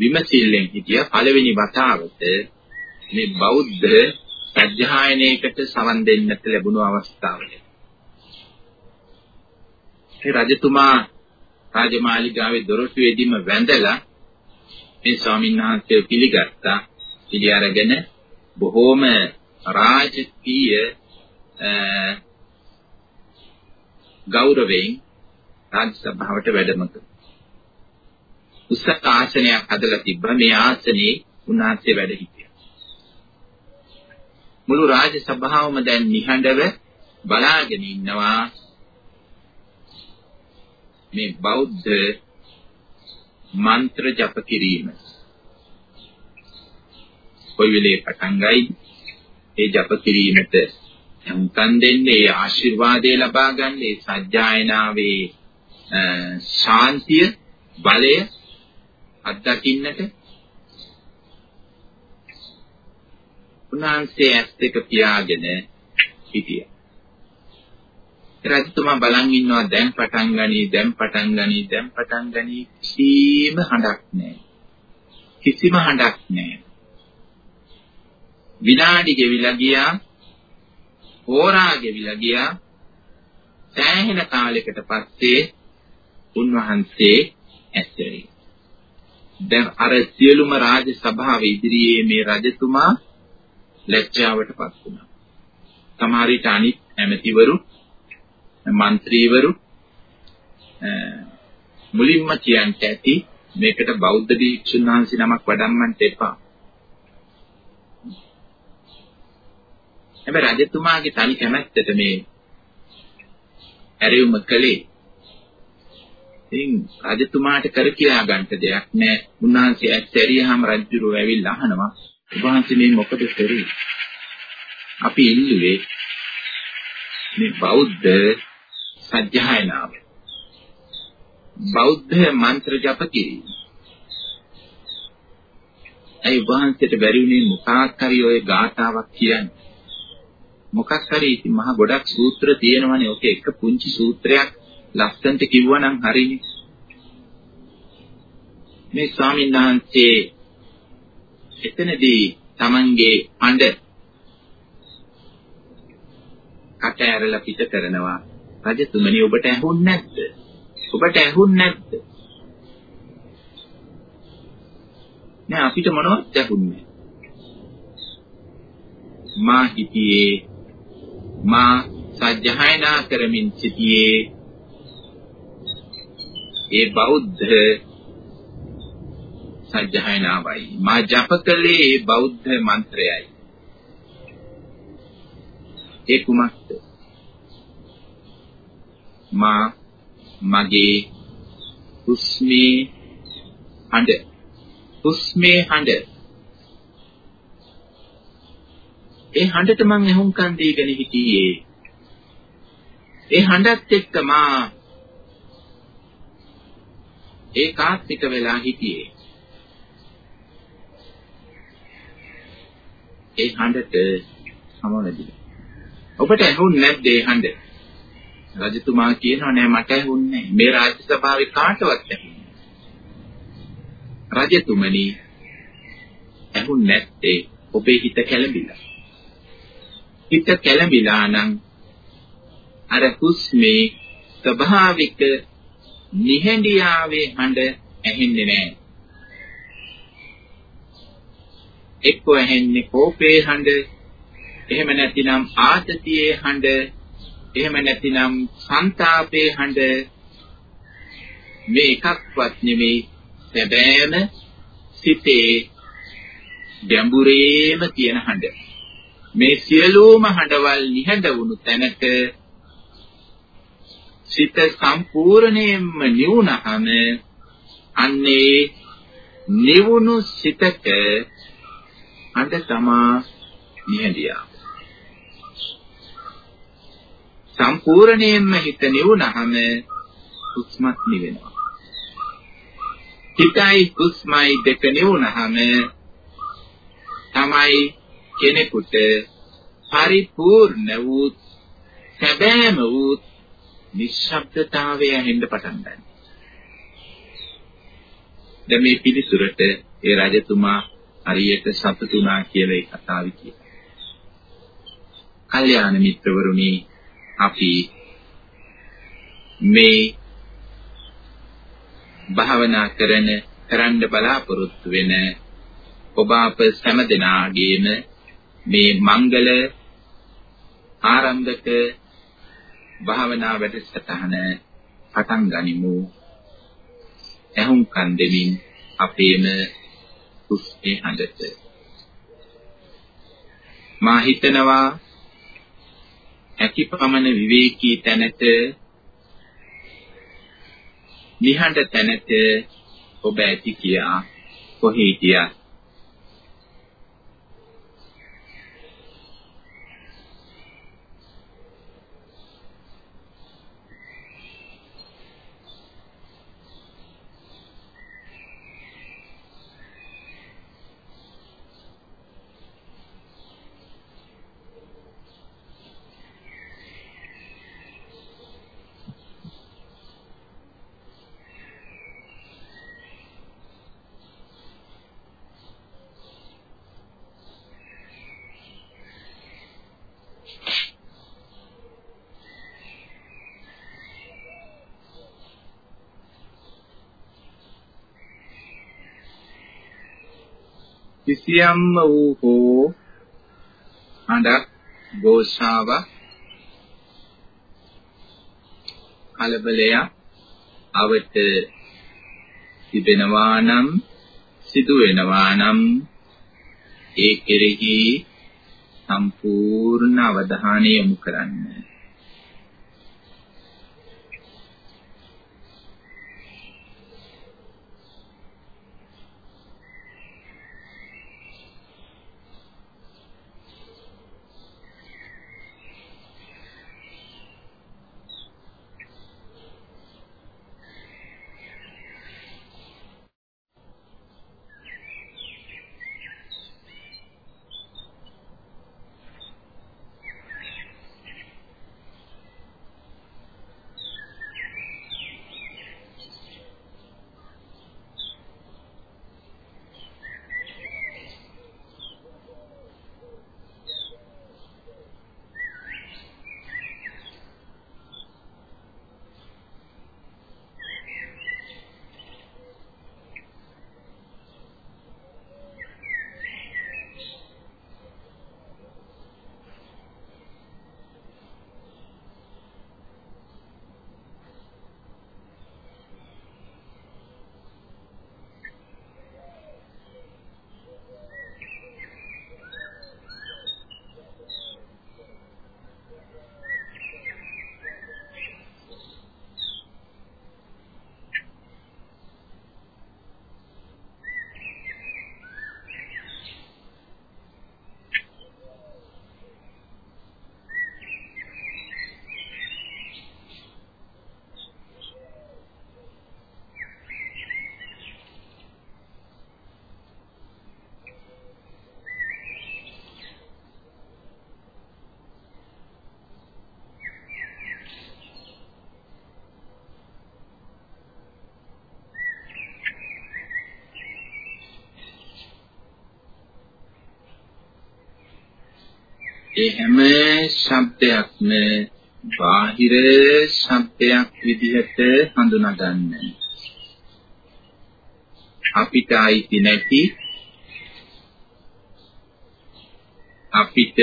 විමසිල්ලෙන් හිටිය පළවෙනි වතාවට මේ බෞද්ධ සත්‍යයනයකට සමන් දෙන්නට ලැබුණු අවස්ථාවල. ඒ රජතුමා රාජමාලිගාවේ දොරටුවේදීම වැඳලා මේ ස්වාමීන් වහන්සේ පිළිගත්තා. පිළි අරගෙන බොහෝම රාජකීය ගෞරවයෙන් රාජ්‍ය සභාවට වැඩම කළා. උසස් ආසනයක් හදලා තිබ්බා. මේ ආසනේ උන්වහන්සේ වැඩ හිටියා. මුළු රාජ්‍ය සභාවම දැන් නිහඬව බලාගෙන ඉන්නවා මේ බෞද්ධ මන්ත්‍ර ජප කිරීම. කොයි වෙලේ පටන් ගයි ඒ ජප කිරීමට සම්කන් දෙන්නේ ඒ ආශිර්වාදය ලබා ගන්න ඒ සත්‍යයනාවේ ශාන්තිය බලය අත්දකින්නට උන්වහන්සේ ඇස් දෙක පියාගෙන හිටියා. රජතුමා බලන් ඉන්නවා දැන් පටන් ගනි දැන් පටන් ගනි දැන් පටන් ගනි කිසිම හඬක් නැහැ. කිසිම හඬක් නැහැ. විනාඩි ගෙවිලා ගියා හෝරා ගෙවිලා ගියා. සෑහෙන කාලයකට පස්සේ උන්වහන්සේ ඇසෙයි දැන් අර සියලුම රාජ සභාව ඉදිරියේ මේ රජතුමා ලැජ්ජාවටපත් වුණා. සමහර විට අනිත් ඇමතිවරු മന്ത്രിවරු මුලින්ම කියන්ට ඇති මේකට බෞද්ධ භික්ෂුන් වහන්සේ නමක් වඩම්මන්ට එපා. හැබැයි රජතුමාගේ තනි කැමැත්තට මේ ඇරයුම කළේ. ඉතින් රජතුමාට කර කියා ගන්නට දෙයක් නැහැ. උන්වහන්සේ ඇත්තරියහම රජුරෝ ඇවිල්ලා අහනවා. උන්වහන්සේ මේ මොකද කරේ? අපි ඉල්ලුවේ මේ බෞද්ධ සත්‍යයනාව. බෞද්ධ මන්ත්‍ර ජප කිරීම. ඒ වහන්සේට බැරි වුණේ මොකක් හරි ඔය ගාථාවක් කියන්නේ. මොකක් හරි ඉතින් මහා ගොඩක් සූත්‍ර තියෙනවනේ. ඔක එක පුංචි සූත්‍රයක් ලස්සන්ට කිව්වනම් හරිනේ. මේ ස්වාමීන් වහන්සේ එතනදී Tamange අඬ කට ඇරලා පිට කරනවා. රජතුමනි ඔබට ඇහුන්නේ නැද්ද? ඔබට ඇහුන්නේ නැද්ද? නෑ අපිට මොනවත් ඇහුන්නේ මා හිතියේ මා සජ්ජහායනා කරමින් සිටියේ. ඒ බෞද්ධ සජ්ජහායනාවයි. මා ජප කළේ ඒ බෞද්ධ මන්ත්‍රයයි. ඒ කුමක්ද? මා මගේ හුස්මේ හඬ. හුස්මේ හඬ. ඒ හඬට මං එහුම්කන් දීගෙන හිටියේ. ඒ හඬත් එක්ක මා ඒකාත්මික වෙලා හිටියේ. ඒ හඬට සමවැදී. ඔබට ඇහුන්නේ නැද්ද ඒ හඬ? රජතුමා කියනවා නෑ මට ඇහුන්නේ මේ රාජ්‍ය සභාවේ කාටවත් ඇහුන්නේ. රජතුමනි ඇහුන්නේ නැත්තේ ඔබේ හිත කැළඹිලා. හිත කැළඹිලා නම් අර හුස්මේ ස්වභාවික නිහඬියාවේ හඬ ඇහෙන්නේ නැහැ. එක්ක ඇහෙන්නේ කෝපේ හඬ, එහෙම නැතිනම් ආතතියේ හඬ, එහෙම නැතිනම් සංతాපේ හඬ මේ එකක්වත් නෙමෙයි සැබෑම සිතේ ගැඹුරේම තියෙන හඬ. මේ සියලුම හඬවල් නිහඬ වුණු තැනට සිත සම්පූර්ණයෙන්ම නිවුනහම අන්නේ නිවුණු සිතක හඬ තමා නිහඬියා. සම්පූර්ණයෙන්ම හිත නිවුනහම හුස්මත් නිවෙනවා. හිතයි හුස්මයි දෙක නිවුනහම තමයි කෙනෙකුට පරිපූර්ණ වූ සැබෑම වූ නිශ්ශබ්දතාවය ඇහෙන්න පටන් ගන්නවා. දැන් මේ පිළිසුරට ඒ රජතුමා හරියට සතුටුනා කියලා ඒ කතාව කියනවා. කල්යාණ මිත්‍රවරුනි අපි මේ භාවනා කරන කරන්න බලාපොරොත්තු වෙන ඔබ අප සෑම දෙනාගේම මේ මංගල ආරම්භක භාවනා වැඩසටහන පටන් ගනිමු. එහුම්කන් දෙමින් අපේම කුස්නේ හඬට. මා හිතනවා හැකිපමණ විවේකී තැනට නිහඬ තැනට ඔබ ඇති කියා කොහේ හිටියත් කිසියම්ම වූ හෝ හඬක් ഘോഷාවක් කලබලයක් අවට තිබෙනවා නම් සිදු වෙනවා නම් ඒ කෙරෙහි සම්පූර්ණ අවධානය යොමු කරන්න. ඒ හැම ශබ්දයක්ම බාහිර ශබ්දයක් විදිහට හඳුනා ගන්න. අපිට අයිති නැති අපිට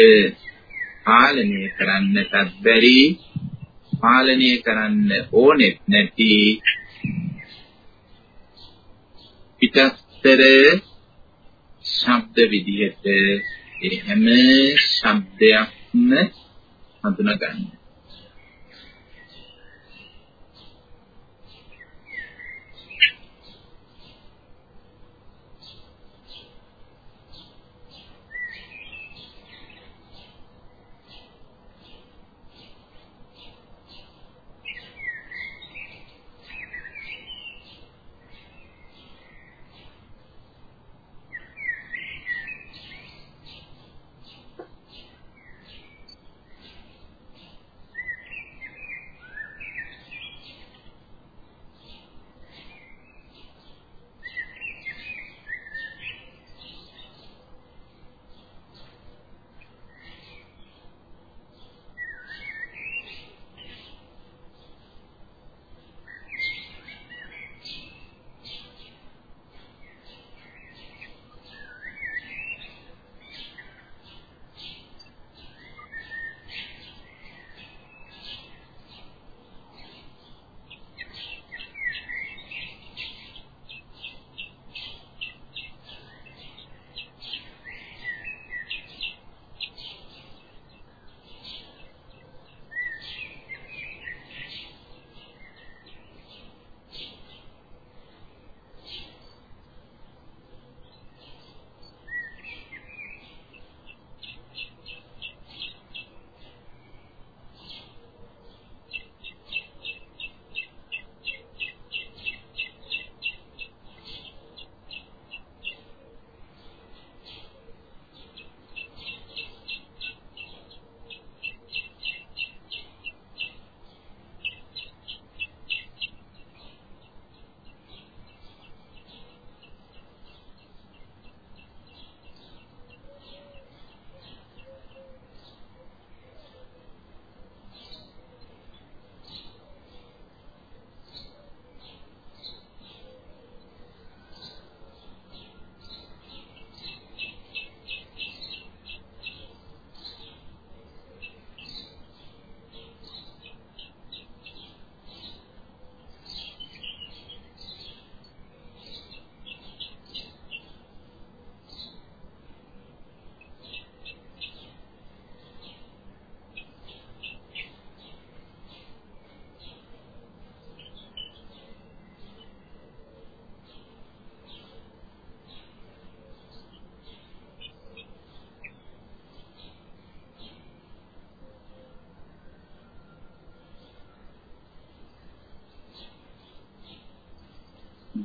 පාලනය කරන්නටත් බැරි පාලනය කරන්න ඕනෙත් නැති පිටස්තර ශබ්ද විදිහට ඒ හැම ශබ්දයක්ම හඳුනා ගන්න.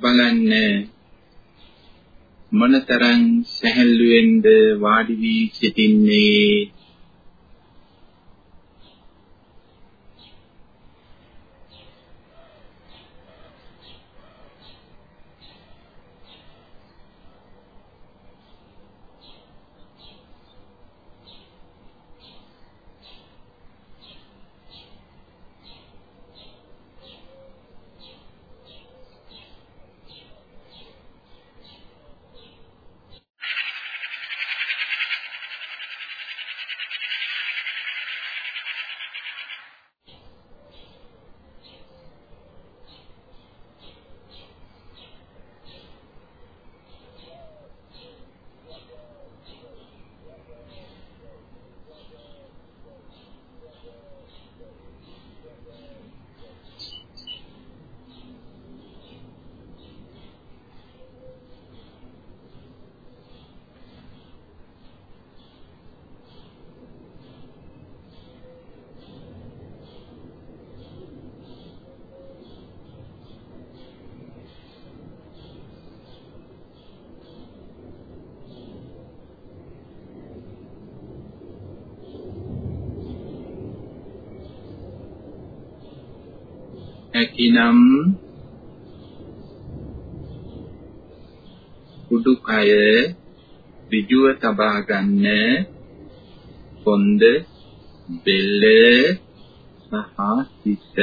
බලන්න. මොනතරම් සැහැල්ලුවෙන්ද වාඩි වී සිටින්නේ. හැකිනම් උඩුකය ඍජුව තබා ගන්න කොන්ද බෙල්ල සහ සිත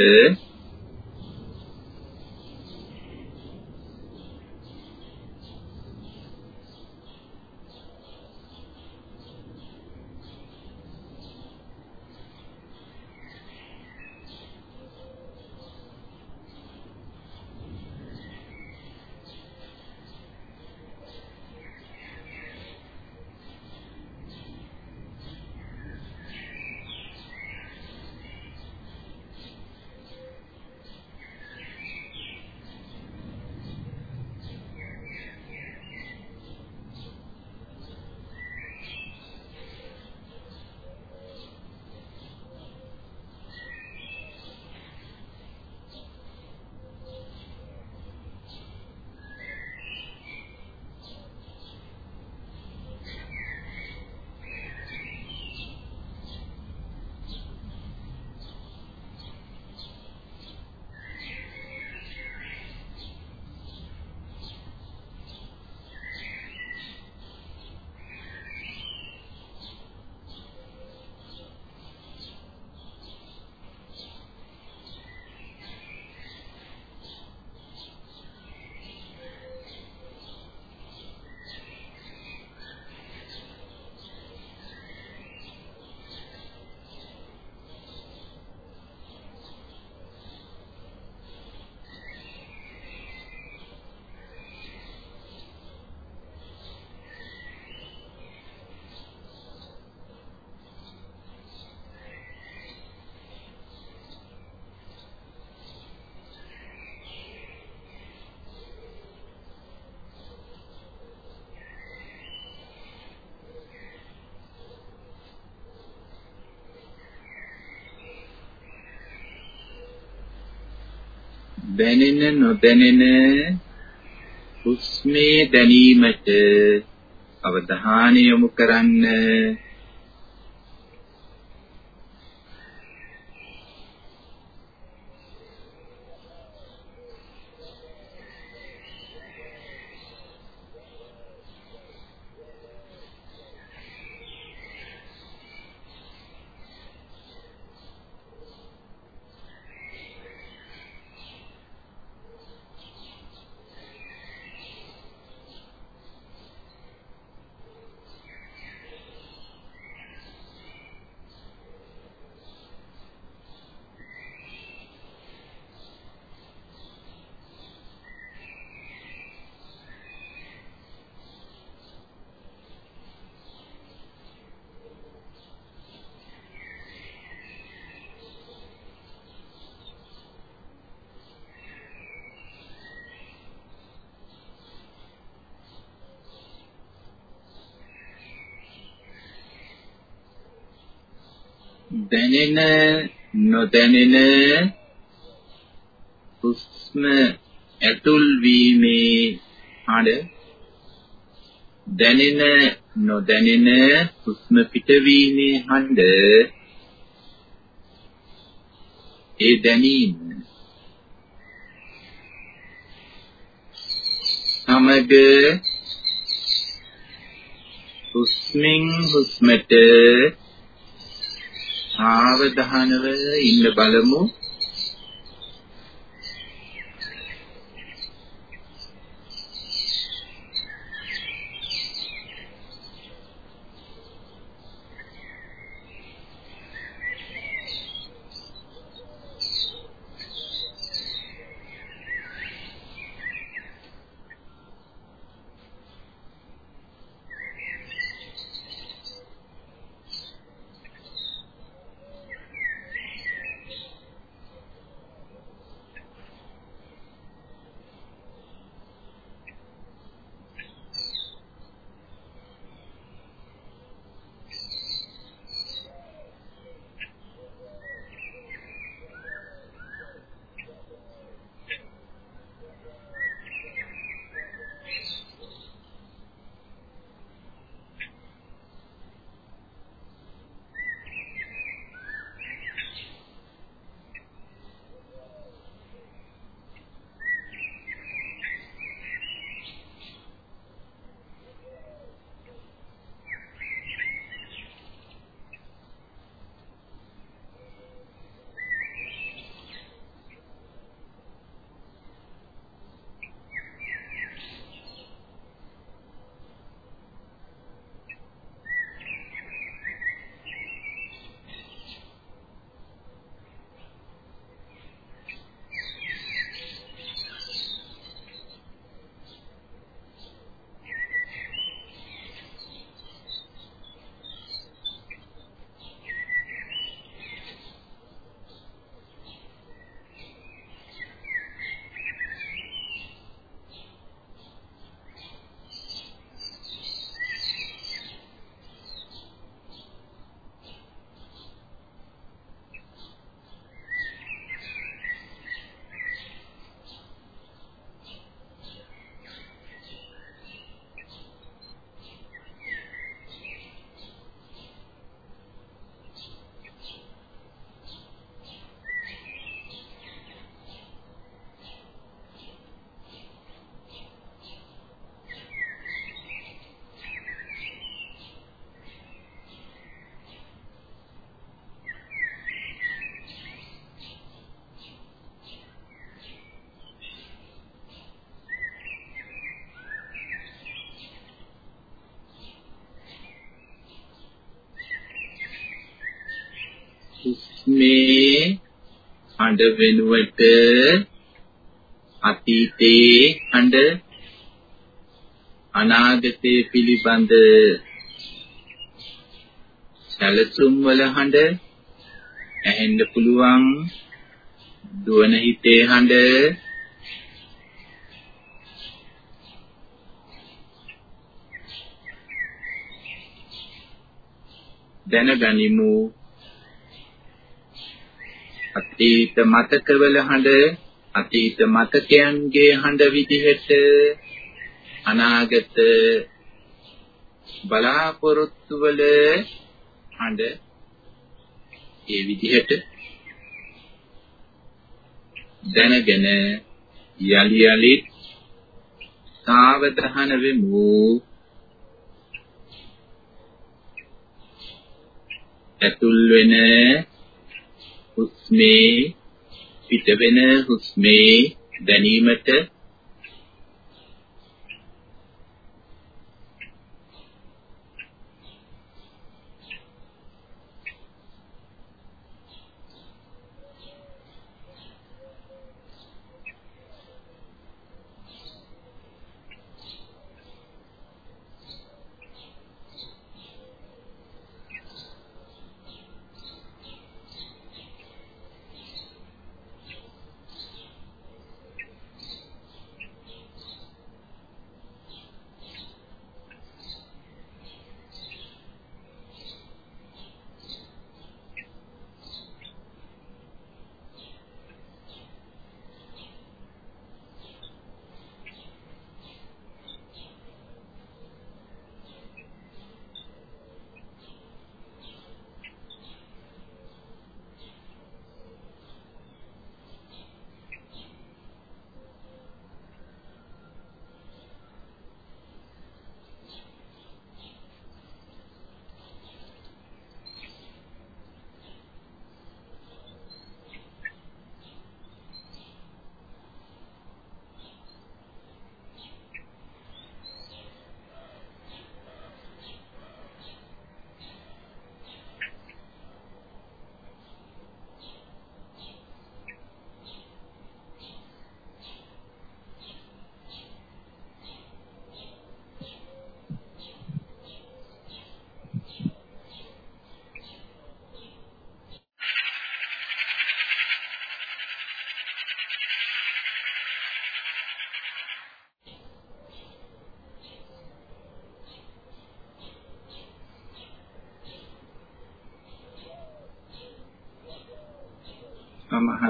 දැනෙන නොදැනෙන හුස්මේ දැනීමට අවධානය යොමු කරන්න දැනෙන නොදැනෙන හුස්ම ඇතුල් වීමේ හඬ දැනෙන නොදැනෙන හුස්ම පිටවීමේ හඬ ඒ දැනීම සමග හුස්මින් හුස්මට සාවධානව ඉන්න බලමු. මේ හඬ වෙනුවට අතීතේ හඬ අනාගතේ පිළිබඳ සැලසුම් වල හඬ ඇහෙන්න පුළුවන් දුවන හිතේ හඬ දැනගනිමු. අතීත මතකවල හඬ අතීත මතකයන්ගේ හඬ විදිහට අනාගත බලාපොරොත්තු වල හඬ ඒ විදිහට දැනගෙන යලි යලි සාවධාන වෙමු. ඇතුල් වෙන හුස්මේ පිට වෙන හුස්මේ දැනීමට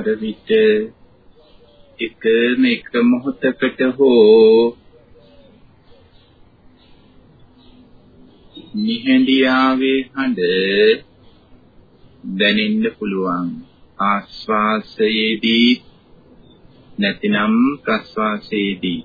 සමහර විට එකම එක මොහොතකට හෝ නිහඬියාවේ හඬ දැනෙන්න පුළුවන්. ආස්වාසයේදී නැතිනම් ප්‍රස්වාසයේදී.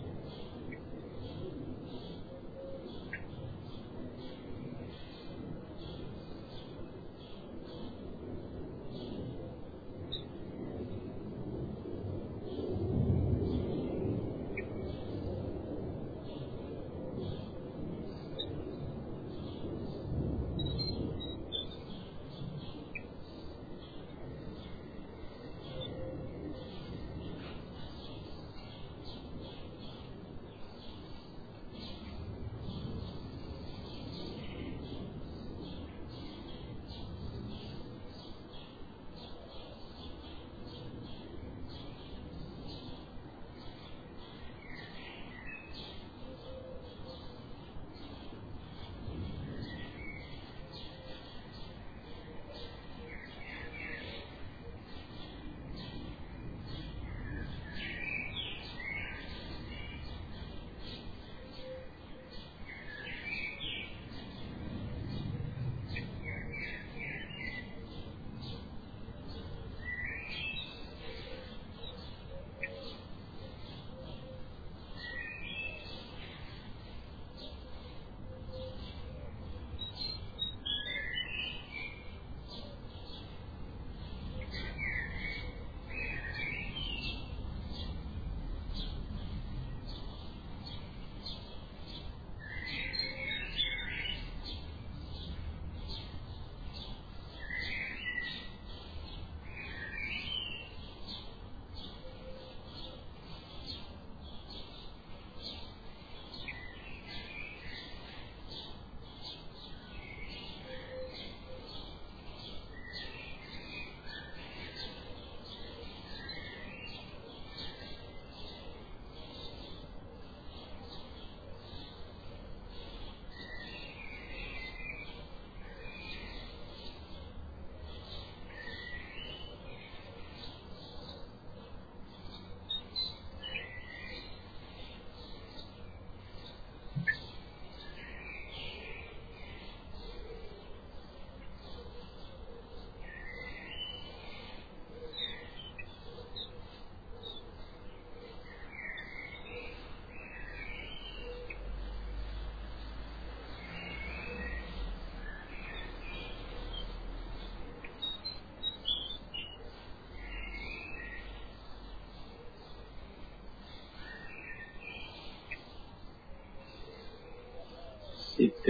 හිත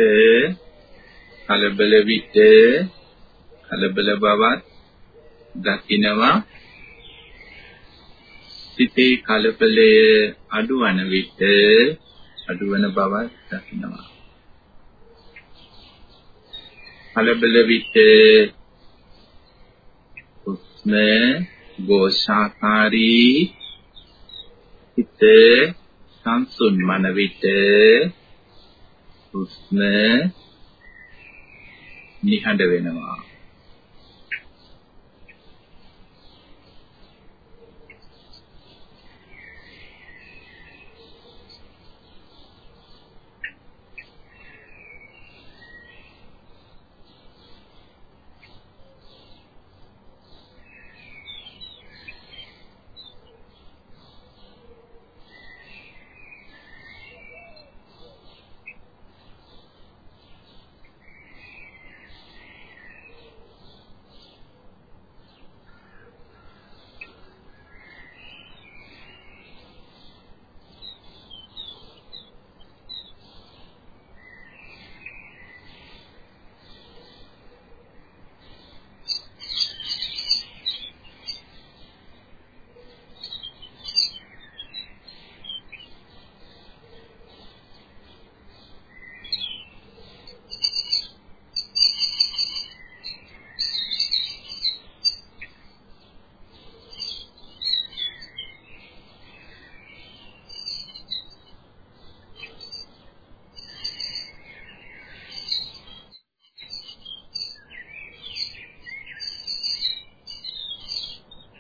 කලබල විට කලබල බවත් දකිනවා. සිතේ කලබලය අඩුවන විට අඩුවන බවත් දකිනවා. කලබල විට උස්ම ගෝෂාකාරී හිත සංසුන් මන විට උස්ම නිහඬ වෙනවා.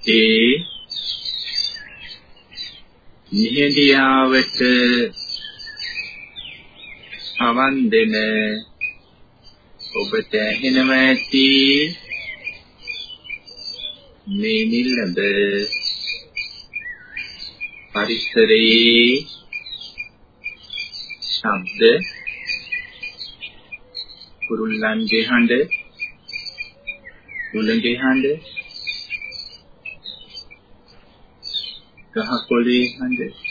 ඒ නිහඬියාවට සමන් දෙන ඔබට ඇහෙනව ඇති මේ නිල්ලඹ පරිසරයේ ශබ්ද කුරුල්ලන්ගේ හඬ උලඟේ හඬ ගහකොළේ හඬ.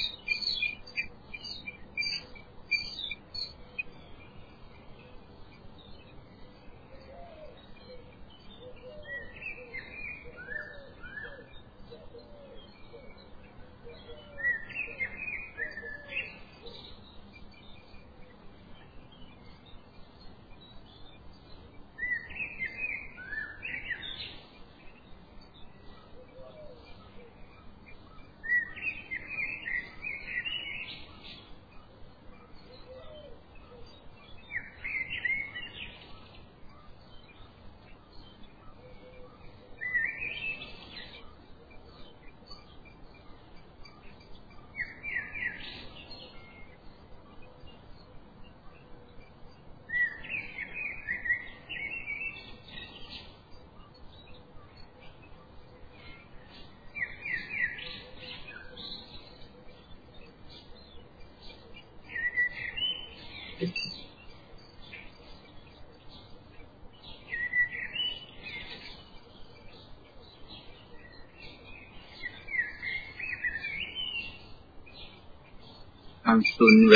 සංසුන්ව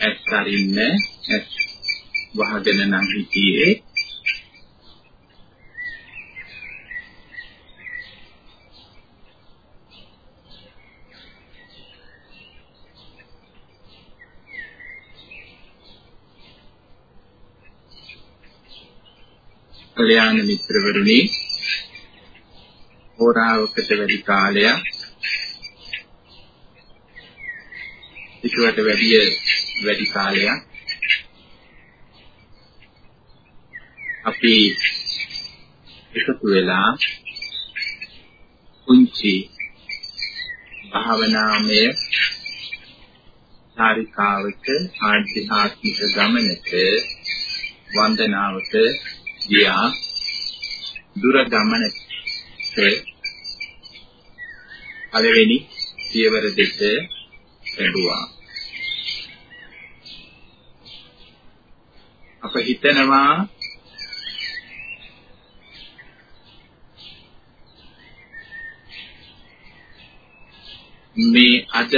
ඇස් අරින්න ඇස් වහගෙන නම් හිටියේ. කල්‍යාණ මිත්‍රවරුනි හෝරාවකට වැඩි කාලයක් පිටුවට වැඩි වැඩි කාලයක්. අපි එකතු වෙලා කුංචි භාවනාමය චාරිකාවක ආධ්‍යාත්මික ගමනක වන්දනාවක ගියා. දුර ගමනක පළවෙනි පියවර දෙක ලැබුවා අප හිතනවා මේ අද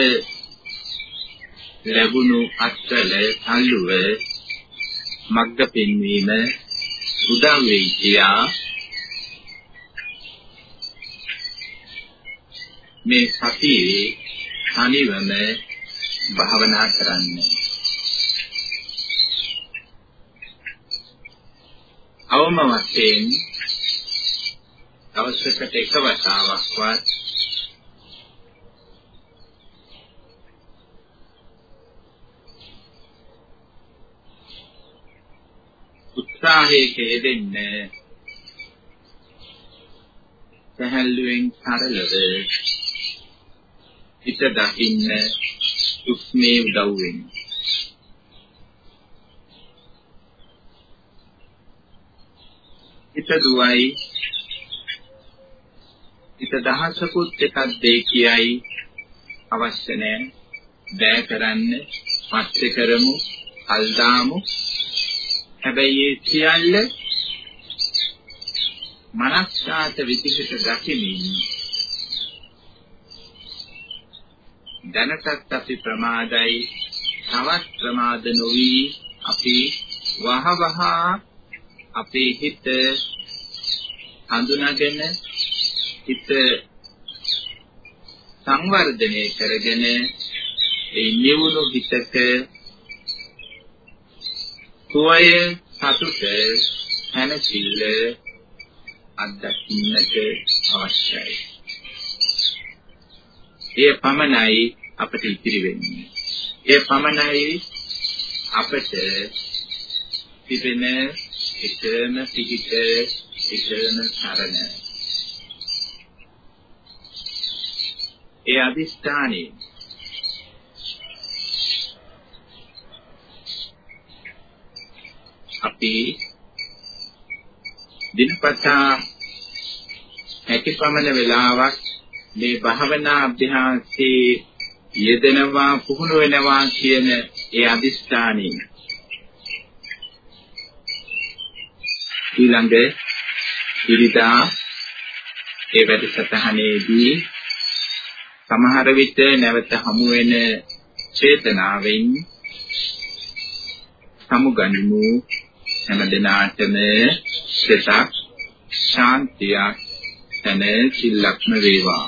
ලැබුණු අත්වල තල්ලුව මග්ග පෙන්වීම උදව් වෙයි කියා මේ සතියේ තනිවම භාවනා කරන්න. අවම වශයෙන් දවසකට එක වතාවක්වත් උත්සාහයක යෙදෙන්න සහැල්ලුවෙන් සරලව හිත දකින්න සුක්මේ උදව් වෙන්නේ. හිත දුවයි හිත දහසකුත් එකක් දෙයි කියයි අවශ්‍ය නැහැ. බෑ කරන්න පස්සේ කරමු, කල් දාමු. හැබැයි ඒ සියල්ල මනස්කාත විදිහට දකිමින් දැනටත් අපි ප්‍රමාදයි තවත් ප්‍රමාද නොවි අපි වහවහ අපේ හිත හඳුනාගෙන හිත සංවර්ධනය කරගෙන ඒ නිවුණු හිතක සුවය සතුට හැනසිල්ල අත්දකින්නට අවශ්‍යයි. ඒ පමණයි අපට ඉතිරි වෙන්නේ. ඒ පමණයි අපට තිබෙන එකම පිහිට එකම සරණ. ඒ අදිස්ථානේ අපි දිනපතා හැකි පමණ වෙලාවක් මේ භාවනා අභ්‍යාසයේ යෙදෙනවා පුහුණු වෙනවා කියන ඒ අදිස්ථානයේ ඊළඟ ඉරිදා ඒ වැඩසටහනේදී සමහර විට නැවත හමු වෙන චේතනාවෙන් සමුගනිමු. හැම දිනාටම සිතක් ශාන්තියක් තන සිල්ලක්ම වේවා.